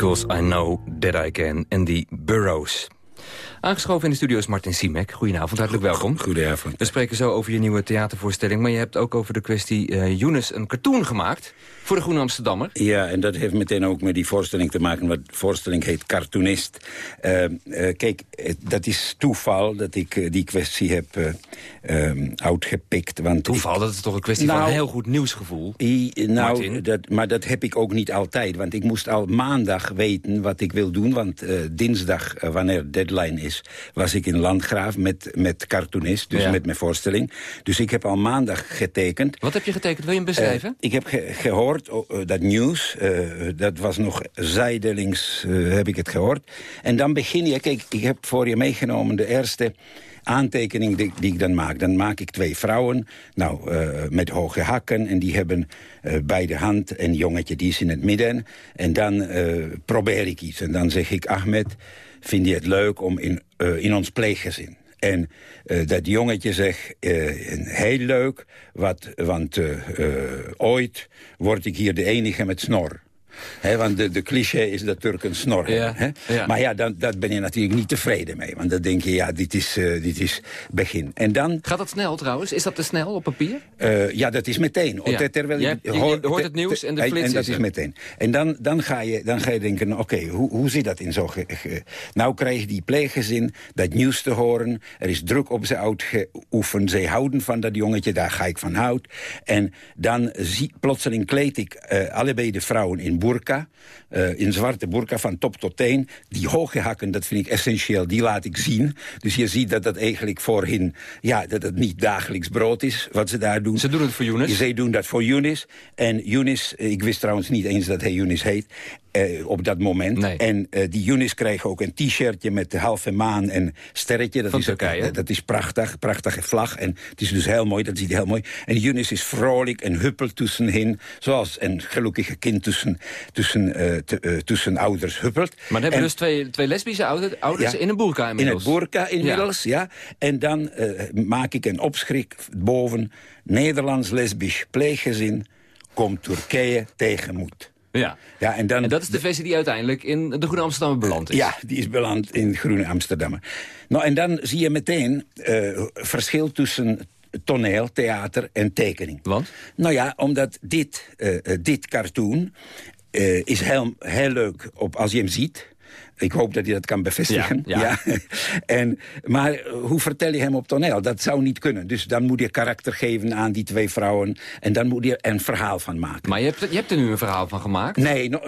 Because I know that I can. En die Burroughs. Aangeschoven in de studio is Martin Siemek. Goedenavond, hartelijk welkom. Goedenavond. We spreken zo over je nieuwe theatervoorstelling... maar je hebt ook over de kwestie eh Younes een cartoon gemaakt... voor de Groene Amsterdammer. Ja, en dat heeft meteen ook met die voorstelling te maken. Want de voorstelling heet Cartoonist. Eh, eh, kijk, dat is toeval dat ik die kwestie heb ehm, uitgepikt. Want Toeval, dat is toch een kwestie van een heel goed nieuwsgevoel? I, nou, dat, maar dat heb ik ook niet altijd. Want ik moest al maandag weten wat ik wil doen. Want dinsdag, wanneer deadline is, was ik in Landgraaf met, met cartoonist. Dus Ja. met mijn voorstelling. Dus ik heb al maandag getekend. Wat heb je getekend? Wil je hem beschrijven? Eh, ik heb ge- gehoord, oh, eh, dat nieuws, eh, dat was nog zijdelings, heb ik het gehoord. En dan begin je, kijk, ik heb voor je meegenomen de eerste aantekening die, die ik dan maak. Dan maak ik twee vrouwen, nou, met hoge hakken... en die hebben eh, bij de hand een jongetje, die is in het midden. En dan probeer ik iets. En dan zeg ik, Ahmed, vind je het leuk om in, eh, in ons pleeggezin... En eh, dat jongetje zegt, eh, heel leuk, wat, want ooit word ik hier de enige met snor. Want de, de cliché is dat Turken snor hebben. Hè? ja. Maar ja, dan, daar ben je natuurlijk niet tevreden mee. Want dan denk je, ja, dit is, eh, dit is begin. En dan... Gaat dat snel trouwens? Is dat te snel op papier? Eh, ja, dat is meteen. Ja. Terwijl Je je- je hoort het nieuws en de flits En dat is er. meteen. En dan, dan, ga, je, dan ga je denken, oké, hoe, hoe zit dat in zo'n... Nou krijgt die pleeggezin dat nieuws te horen. Er is druk op ze uitgeoefend. Zij houden van dat jongetje, daar ga ik van hout. En dan zie, plotseling kleed ik eh, allebei de vrouwen in burka. eh, in zwarte burka van top tot teen. Die hoge hakken, dat vind ik essentieel, die laat ik zien. Dus je ziet dat dat eigenlijk voor hen... Ja, dat het niet dagelijks brood is wat ze daar doen. Ze doen het voor Younes? Zij doen dat voor Younes. En Younes, eh, ik wist trouwens niet eens dat hij Younes heet... eh, op dat moment. En eh, die Younes kreeg ook een t-shirtje met de halve maan en sterretje. Dat Van is Turkije, dat is prachtig, prachtige vlag. En het is dus heel mooi, dat ziet heel mooi. En Younes is vrolijk en huppelt tussenin. Zoals een gelukkige kind tussen, tussen, eh, te- tussen ouders huppelt. Maar dan hebben we dus twee, twee lesbische ouders, ouders ja. in een boerka in inmiddels. het burka inmiddels, ja. En dan maak ik een opschrik boven... Nederlands-lesbisch pleeggezin komt Turkije tegemoet. Ja. Ja, en, dan, En dat is de versie die uiteindelijk in de Groene Amsterdam beland is. Ja, die is beland in Groene Amsterdam. Nou, en dan zie je meteen eh, verschil tussen toneel, theater en tekening. Want? Nou ja, omdat dit, eh, eh, dit cartoon is heel, heel leuk op, als je hem ziet... Ik hoop dat hij dat kan bevestigen. Ja, ja. En, maar eh, hoe vertel je hem op toneel? Dat zou niet kunnen. Dus dan moet je karakter geven aan die twee vrouwen. En dan moet je er een verhaal van maken. Maar je hebt, je hebt er nu een verhaal van gemaakt. Nee, no,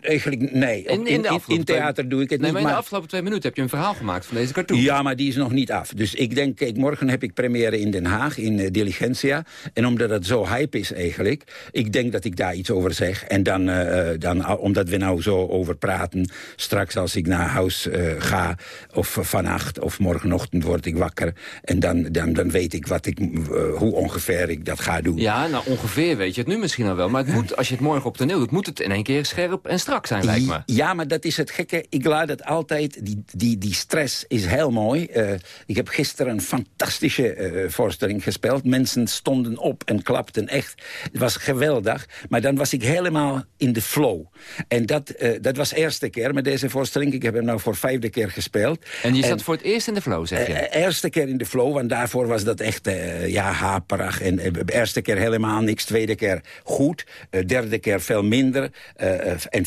eigenlijk nee. In, in, theater doe ik het nee, niet. maar in de afgelopen twee minuten heb je een verhaal gemaakt van deze cartoon. Ja, maar die is nog niet af. Dus ik denk, kijk, morgen heb ik première in Den Haag, in eh, Diligentia. En omdat het zo hype is eigenlijk, ik denk dat ik daar iets over zeg. En dan, eh, dan ah, omdat we nou zo over praten, straks als ik naar huis eh, ga, of vannacht, of morgenochtend word ik wakker. En dan, dan, dan weet ik wat ik, eh, hoe ongeveer ik dat ga doen. Ja, nou ongeveer weet je het nu misschien al wel. Maar het moet, als je het morgen op toneel doet, moet het in één keer scherp en strak zijn, lijkt me. Ja, maar dat is het gekke. Ik laat het altijd... Die, die, die stress is heel mooi. Eh, ik heb gisteren een fantastische voorstelling gespeeld. Mensen stonden op en klapten echt. Het was geweldig. Maar dan was ik helemaal in de flow. En dat, dat was de eerste keer met deze voorstelling. Ik heb hem nou voor vijfde keer gespeeld. En je zat voor het eerst in de flow, zeg je? Eh, eerste keer in de flow, want daarvoor was dat echt eh, ja, haperig. En eh, eerste keer helemaal niks, tweede keer goed. eh, derde keer veel minder. en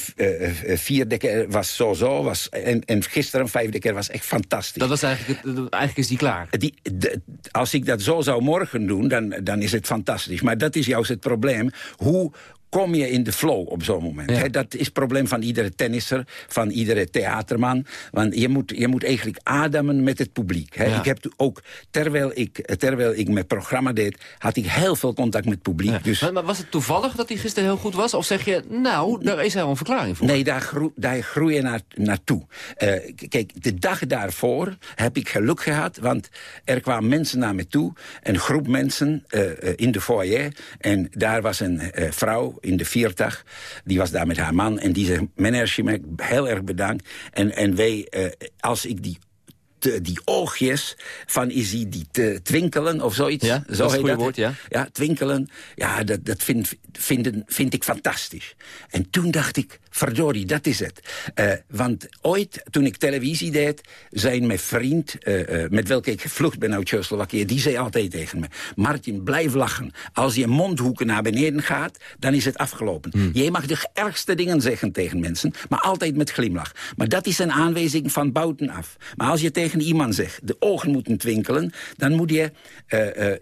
vierde keer was zo-zo. Was, en, en gisteren, vijfde keer, was echt fantastisch. Dat was eigenlijk, eigenlijk is die klaar. Die, de- als ik dat zo zou morgen doen, dan, dan is het fantastisch. Maar dat is juist het probleem. Hoe kom je in de flow op zo'n moment? Dat is het probleem van iedere tennisser, van iedere theaterman. Want je moet, je moet eigenlijk ademen met het publiek. Ja. Ik heb ook, terwijl ik, terwijl ik mijn programma deed... had ik heel veel contact met het publiek. Dus Maar, maar was het toevallig dat hij gisteren heel goed was? Of zeg je, nou, daar is wel een verklaring voor? Nee, daar, groe, daar groei je naar, naartoe. Eh, kijk, de dag daarvoor heb ik geluk gehad... want er kwamen mensen naar me toe, een groep mensen eh, eh, in de foyer... en daar was een vrouw in de 40, die was daar met haar man... en die zei, meneer Schimek, heel erg bedankt. En, en wij, eh, als ik die die oogjes van is hij die te twinkelen of zoiets. Ja, dat is het goede woord, ja. Ja, twinkelen. Ja, dat, dat vind, vinden, vind ik fantastisch. En toen dacht ik, verdorie, dat is het. Eh, want ooit, toen ik televisie deed, zei mijn vriend... eh, eh, met welke ik gevlucht ben uit Tsjechoslowakije... die zei altijd tegen me... Martin, blijf lachen. Als je mondhoeken naar beneden gaat, dan is het afgelopen. Hmm. Je mag de ergste dingen zeggen tegen mensen... maar altijd met glimlach. Maar dat is een aanwijzing van buitenaf. Maar als je tegen iemand zegt, de ogen moeten twinkelen... dan moet je...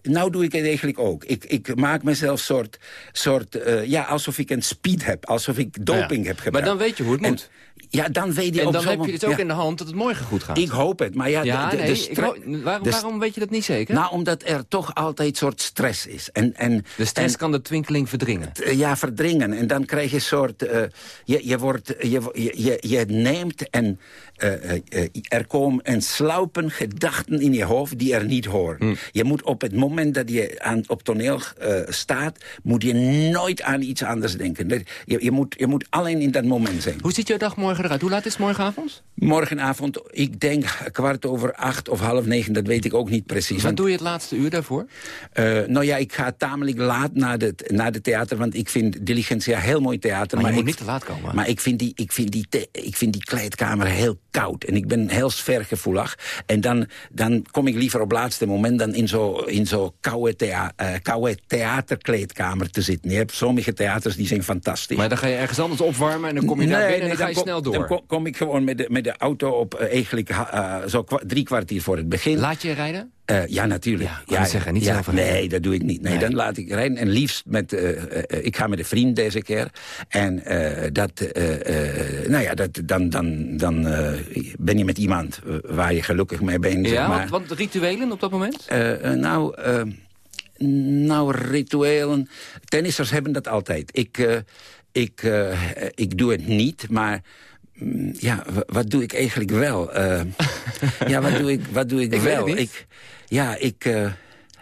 nou doe ik het eigenlijk ook. Ik, ik maak mezelf soort... soort ja, alsof ik een speed heb. Alsof ik doping heb gebruikt. Maar dan weet je hoe het En- moet. ja, dan weet je En dan heb je moment- dus ook ja. in de hand dat het morgen goed gaat. Ik hoop het, maar ja... Ja, de, de, nee, de ik stre- wou- waarom, weet je dat niet zeker? Nou, omdat er toch altijd soort stress is. En, en, de stress en- kan de twinkeling verdringen. eh, ja, verdringen. En dan krijg je een soort... eh, je, je, wordt, je, je, je, je neemt en eh, eh, eh, er komen en sluipen gedachten in je hoofd die er niet horen. Hm. Je moet op het moment dat je aan, op toneel eh, staat... moet je nooit aan iets anders denken. Je, je, moet, je moet alleen in dat moment zijn. Hoe ziet jouw dag morgen eruit? Hoe laat is het morgenavond? Morgenavond, ik denk kwart over acht of half negen, dat weet ik ook niet precies. Wat Want, doe je het laatste uur daarvoor? eh, nou ja, ik ga tamelijk laat naar de, naar de theater, want ik vind Diligentia heel mooi theater. Maar je moet ik, niet te laat komen. Maar ik vind, die, ik, vind die ik vind die kleedkamer heel koud. En ik ben heel sfeergevoelig. En dan, dan kom ik liever op het laatste moment dan in zo'n in zo koude, thea, koude theaterkleedkamer te zitten. Je hebt sommige theaters die zijn fantastisch. Maar dan ga je ergens anders opwarmen en dan kom je daar binnen en dan ga je snel door. Dan kom, kom ik gewoon met de, met de auto op eh, eigenlijk eh, zo kwa- drie kwartier voor het begin. Laat je rijden? Eh, ja, natuurlijk. Ja, net zeggen, niet ja, zelf. Nee, dat doe ik niet. Nee, Nee. dan laat ik rijden. En liefst met... eh, eh, ik ga met een vriend deze keer. En dat... nou ja, dat, dan, dan, dan ben je met iemand waar je gelukkig mee bent, zeg Ja, maar. want, want rituelen op dat moment? Nou, nou, rituelen. Tennissers hebben dat altijd. Ik, ik, ik doe het niet, maar... mm, Ja, wa- wat doe ik eigenlijk wel? Ja, wat doe ik, wat doe ik, wel? Ik, ja, ik, eh,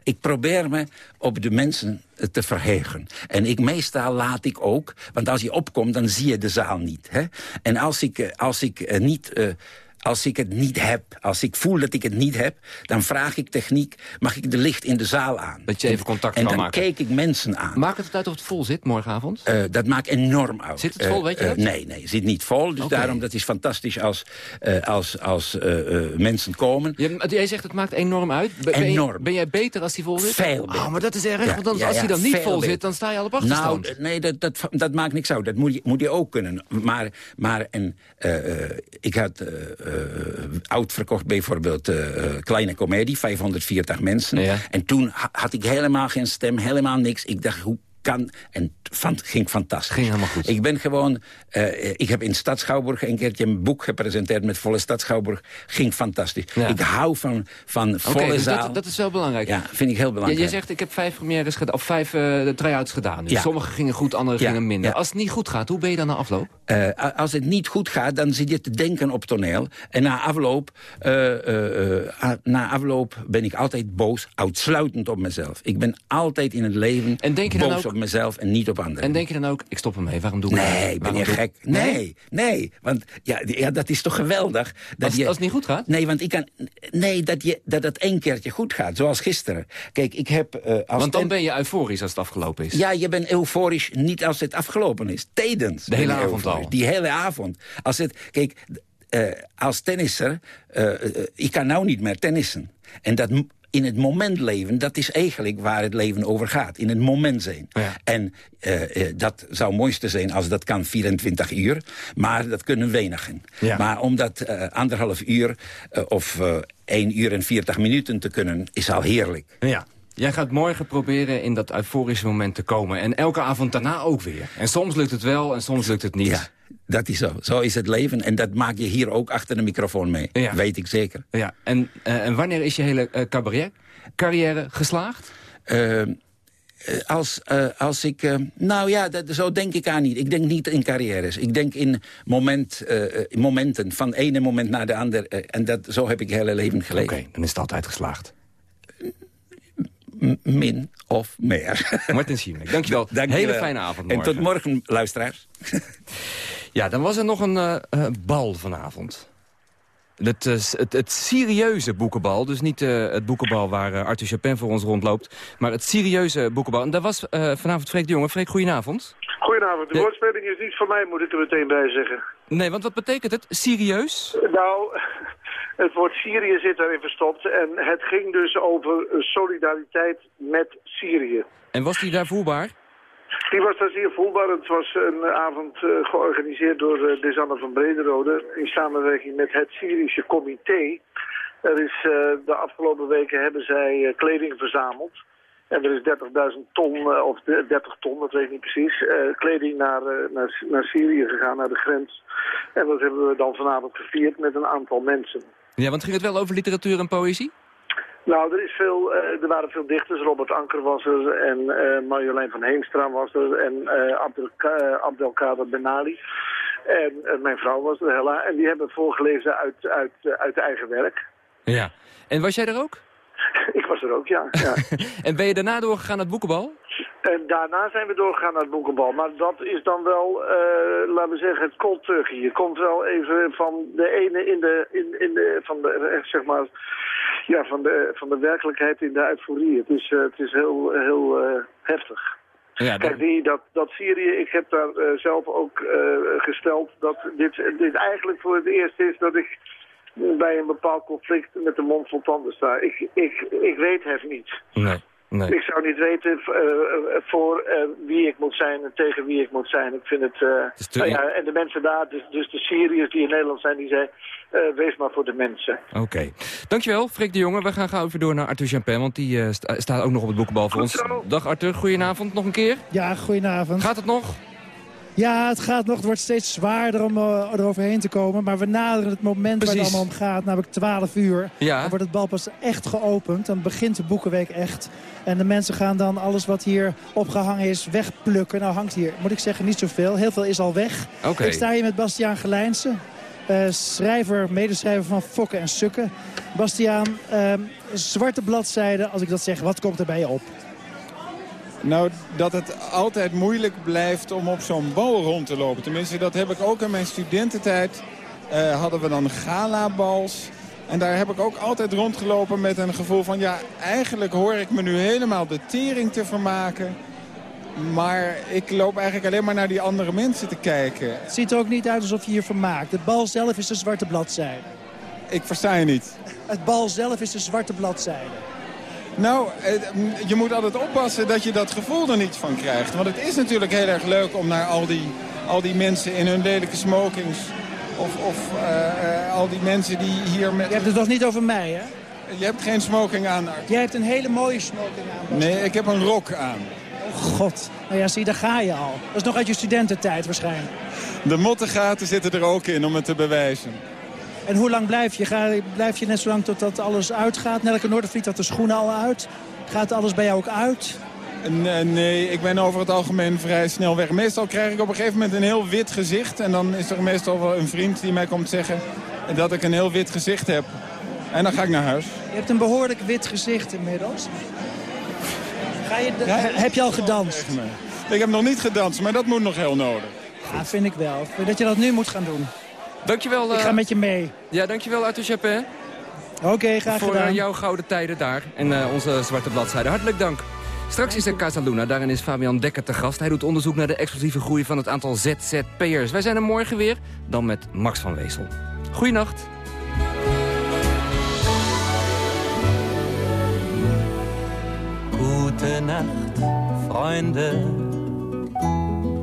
ik probeer me op de mensen te verheugen. En ik meestal laat ik ook... Want als je opkomt, dan zie je de zaal niet. Hè? En als ik, eh, als ik eh, niet... als ik het niet heb, als ik voel dat ik het niet heb... dan vraag ik techniek, mag ik de licht in de zaal aan? Dat je even contact en kan dan maken. kijk ik mensen aan. Maakt het uit of het vol zit morgenavond? Eh, dat maakt enorm uit. Zit het vol, Eh, weet je eh, nee, nee, het zit niet vol. Dus daarom dat is fantastisch als, als, als mensen komen. Je, jij zegt het maakt enorm uit. Ben, Enorm. Ben jij beter als die vol zit? Veel beter. Oh, maar dat is erg, Ja, want dan, ja, als hij dan niet vol beter. zit, dan sta je al op achterstand. Nou, nee, dat, dat, dat maakt niks uit. Dat moet je, moet je ook kunnen. Maar, maar en, ik had eh eh, uitverkocht bijvoorbeeld eh, eh, Kleine Comedie, 540 mensen. Ja. En toen ha- had ik helemaal geen stem, helemaal niks. Ik dacht, hoe kan... En ging fantastisch. Ging helemaal goed. Ik ben gewoon... eh, ik heb in Stad Schouwburg een keertje een boek gepresenteerd... met volle Stad Schouwburg. Ging fantastisch. Ja. Ik hou van, van volle dus zaal. dat, dat is wel belangrijk. Ja, vind ik heel Ja, belangrijk. jij zegt, ik heb vijf premières gedaan, of vijf eh try-outs gedaan. Ja. Sommige gingen goed, andere Ja, gingen minder. ja. Als het niet goed gaat, hoe ben je dan na afloop? Eh, als het niet goed gaat, dan zit je te denken op toneel. En na afloop, na afloop ben ik altijd boos, uitsluitend op mezelf. Ik ben altijd in het leven En denk je dan boos ook- op mezelf en niet op anderen. En denk je dan ook, ik stop ermee, waarom doe ik het? Nee, ben je gek? Nee, nee. Want ja, ja, dat is toch geweldig. Dat Als, je, als het niet goed gaat? Nee, want ik kan. Nee, dat, je, dat het één keertje goed gaat, zoals gisteren. Kijk, ik heb. eh, als Want dan ten- ben je euforisch als het afgelopen is. ja, je bent euforisch niet als het afgelopen is. Tijdens. De hele avond al. Die hele avond. Als het, kijk, eh, als tennisser, eh, ik kan nou niet meer tennissen. En dat in het moment leven, dat is eigenlijk waar het leven over gaat. In het moment zijn. Ja. En eh, eh, dat zou het mooiste zijn als dat kan 24 uur. Maar dat kunnen weinigen. Ja. Maar om dat eh, anderhalf uur of eh 1 uur en 40 minuten te kunnen, is al heerlijk. Ja. Jij gaat morgen proberen in dat euforische moment te komen. En elke avond daarna ook weer. En soms lukt het wel en soms lukt het niet. Ja, dat is zo. Zo is het leven. En dat maak je hier ook achter de microfoon mee. Ja. Weet ik zeker. Ja. En, eh, en wanneer is je hele eh, cabaret carrière geslaagd? Eh, als, als ik... nou ja, dat, zo denk ik aan niet. Ik denk niet in carrières. Ik denk in, moment, momenten. Van ene moment naar de ander. eh, en dat, zo heb ik het hele leven Oké, geleefd. dan is het altijd geslaagd. M- Min of meer. Martin Schimek, dankjewel. Dankjewel. Hele fijne avond En tot morgen, luisteraars. Ja, dan was er nog een eh, eh, bal vanavond. Het, eh, het, het serieuze boekenbal, dus niet het boekenbal waar Arthur Chapin voor ons rondloopt... maar het serieuze boekenbal. En daar was vanavond Freek de Jonge. Freek, goedenavond. Goedenavond. De Ja. woordspeling is niet van mij, moet ik er meteen bij zeggen. Nee, want wat betekent het? Serieus? Nou, het woord Syrië zit daarin verstopt. En het ging dus over solidariteit met Syrië. En was die daar voelbaar? Die was daar zeer voelbaar. Het was een avond eh, georganiseerd door uh, Desanne van Brederode... in samenwerking met het Syrische comité. Er is, eh, de afgelopen weken hebben zij eh, kleding verzameld. En er is 30.000 ton, eh, of de- 30 ton, dat weet ik niet precies, eh, kleding naar, eh, naar, naar Syrië gegaan, naar de grens. En dat hebben we dan vanavond gevierd met een aantal mensen. Ja, want ging het wel over literatuur en poëzie? Nou, er, is veel, eh, er waren veel dichters. Robert Anker was er en eh, Marjolein van Heemstra was er en eh, Abdelka- Abdelkader Benali. En mijn vrouw was er, Hella. En die hebben voorgelezen uit, uit, uit eigen werk. Ja. En was jij er ook? Ik was er ook, ja. ja. En ben je daarna doorgegaan naar het boekenbal? En daarna zijn we doorgegaan naar het boekenbal. Maar dat is dan wel, laten we zeggen, het cold turkey. Je komt wel even van de ene in de, in, in de, van de, zeg maar, ja, van de, van de werkelijkheid in de uitvoering. Het is, eh, het is heel, heel eh, heftig. Ja, Kijk, die, dat, dat Syrië, ik heb daar eh, zelf ook gesteld dat dit, dit eigenlijk voor het eerst is dat ik bij een bepaald conflict met de mond vol tanden sta. Ik, ik, ik weet het niet. Nee. Nee. Ik zou niet weten eh, eh, voor eh, wie ik moet zijn en tegen wie ik moet zijn. Ik vind het... eh, te- nou ja, en de mensen daar, dus, dus de Syriërs die in Nederland zijn, die zeggen... eh, wees maar voor de mensen. Oké. Dankjewel, Freek de Jonge. We gaan gauw even door naar Arthur Champagne, want die eh, sta- staat ook nog op het boekenbal voor ons. Dag Arthur, goedenavond nog een keer. Ja, goedenavond. Gaat het nog? Ja, het gaat nog. Het wordt steeds zwaarder om uh, eroverheen te komen. Maar we naderen het moment waar het allemaal om gaat. Namelijk 12 uur. Ja. Dan wordt het bal pas echt geopend. Dan begint de boekenweek echt. En de mensen gaan dan alles wat hier opgehangen is wegplukken. Nou hangt hier, moet ik zeggen, niet zoveel. Heel veel is al weg. Ik sta hier met Bastiaan Gelijnsen. eh, schrijver, medeschrijver van Fokken en Sukken. Bastiaan, eh, zwarte bladzijden, als ik dat zeg, wat komt er bij je op? Nou, dat het altijd moeilijk blijft om op zo'n bal rond te lopen. Tenminste, dat heb ik ook in mijn studententijd. eh, hadden we dan galabals. En daar heb ik ook altijd rondgelopen met een gevoel van... ja, eigenlijk hoor ik me nu helemaal de tering te vermaken. Maar ik loop eigenlijk alleen maar naar die andere mensen te kijken. Het ziet er ook niet uit alsof je je vermaakt. De bal zelf is de zwarte bladzijde. Ik versta je niet. Het bal zelf is de zwarte bladzijde. Nou, eh, je moet altijd oppassen dat je dat gevoel er niet van krijgt. Want het is natuurlijk heel erg leuk om naar al die, al die mensen in hun lelijke smokings... of, of eh, eh, al die mensen die hier met... Je hebt het toch niet over mij, hè? Je hebt geen smoking aan, Art. Jij hebt een hele mooie smoking aan. Bas. Nee, ik heb een rok aan. Oh god. Nou ja, zie, daar ga je al. Dat is nog uit je studententijd waarschijnlijk. De mottengaten zitten er ook in om het te bewijzen. En hoe lang blijf je? Ga, blijf je net zo lang totdat alles uitgaat? Nelke Noordervliet had de schoenen al uit. Gaat alles bij jou ook uit? Nee, nee, ik ben over het algemeen vrij snel weg. Meestal krijg ik op een gegeven moment een heel wit gezicht. En dan is er meestal wel een vriend die mij komt zeggen dat ik een heel wit gezicht heb. En dan ga ik naar huis. Je hebt een behoorlijk wit gezicht inmiddels. Ga je, Ja, heb je al gedanst? Ik heb nog niet gedanst, maar dat moet nog heel nodig. Ja, vind ik wel. Dat je dat nu moet gaan doen. Dankjewel. Ik eh, ga met je mee. Ja, dankjewel Arthur Champagne. Oké, graag Voor gedaan. eh, jouw gouden tijden daar en eh, onze zwarte bladzijde. Hartelijk dank. Straks is er Casa Luna, daarin is Fabian Dekker te gast. Hij doet onderzoek naar de explosieve groei van het aantal ZZP'ers. Wij zijn er morgen weer, dan met Max van Weesel. Goeienacht. Gute Nacht, Freunde.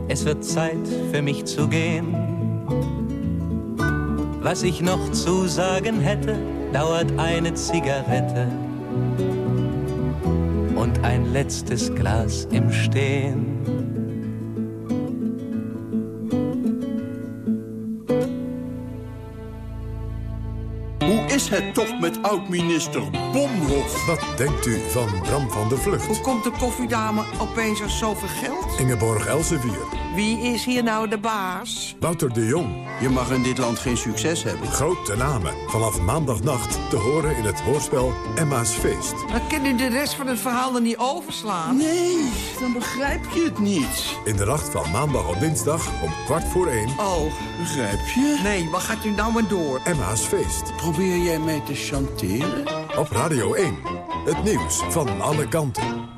Es wird Zeit für mich zu gehen. Was ich noch zu sagen hätte, dauert eine Zigarette und ein letztes Glas im Stehen. Hoe is het toch met oud-minister Bomhoff? Wat denkt u van Bram van der Vlucht? Hoe komt de koffiedame opeens aan zoveel geld? Ingeborg Elsevier. Wie is hier nou de baas? Wouter de Jong. Je mag in dit land geen succes hebben. Grote namen. Vanaf maandagnacht te horen in het hoorspel Emma's Feest. Dan kan u de rest van het verhaal er niet overslaan. Nee, dan begrijp je het niet. In de nacht van maandag op dinsdag om kwart voor één. Oh, Begrijp je? nee, wat gaat u nou maar door? Emma's Feest. Probeer jij mij te chanteren? Op Radio 1. Het nieuws van alle kanten.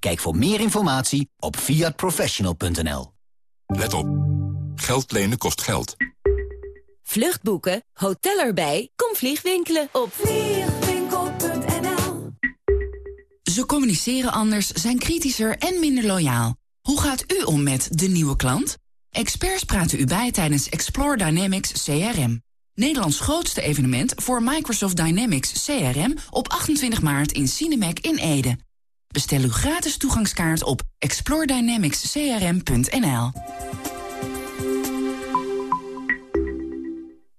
Kijk voor meer informatie op fiatprofessional.nl. Let op. Geld lenen kost geld. Vluchtboeken, hotel erbij, kom vliegwinkelen op vliegwinkel.nl Ze communiceren anders, zijn kritischer en minder loyaal. Hoe gaat u om met de nieuwe klant? Experts praten u bij tijdens Explore Dynamics CRM. Nederlands grootste evenement voor Microsoft Dynamics CRM op 28 maart in Cinemac in Ede. Bestel uw gratis toegangskaart op exploredynamicscrm.nl.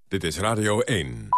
Dit is Radio 1.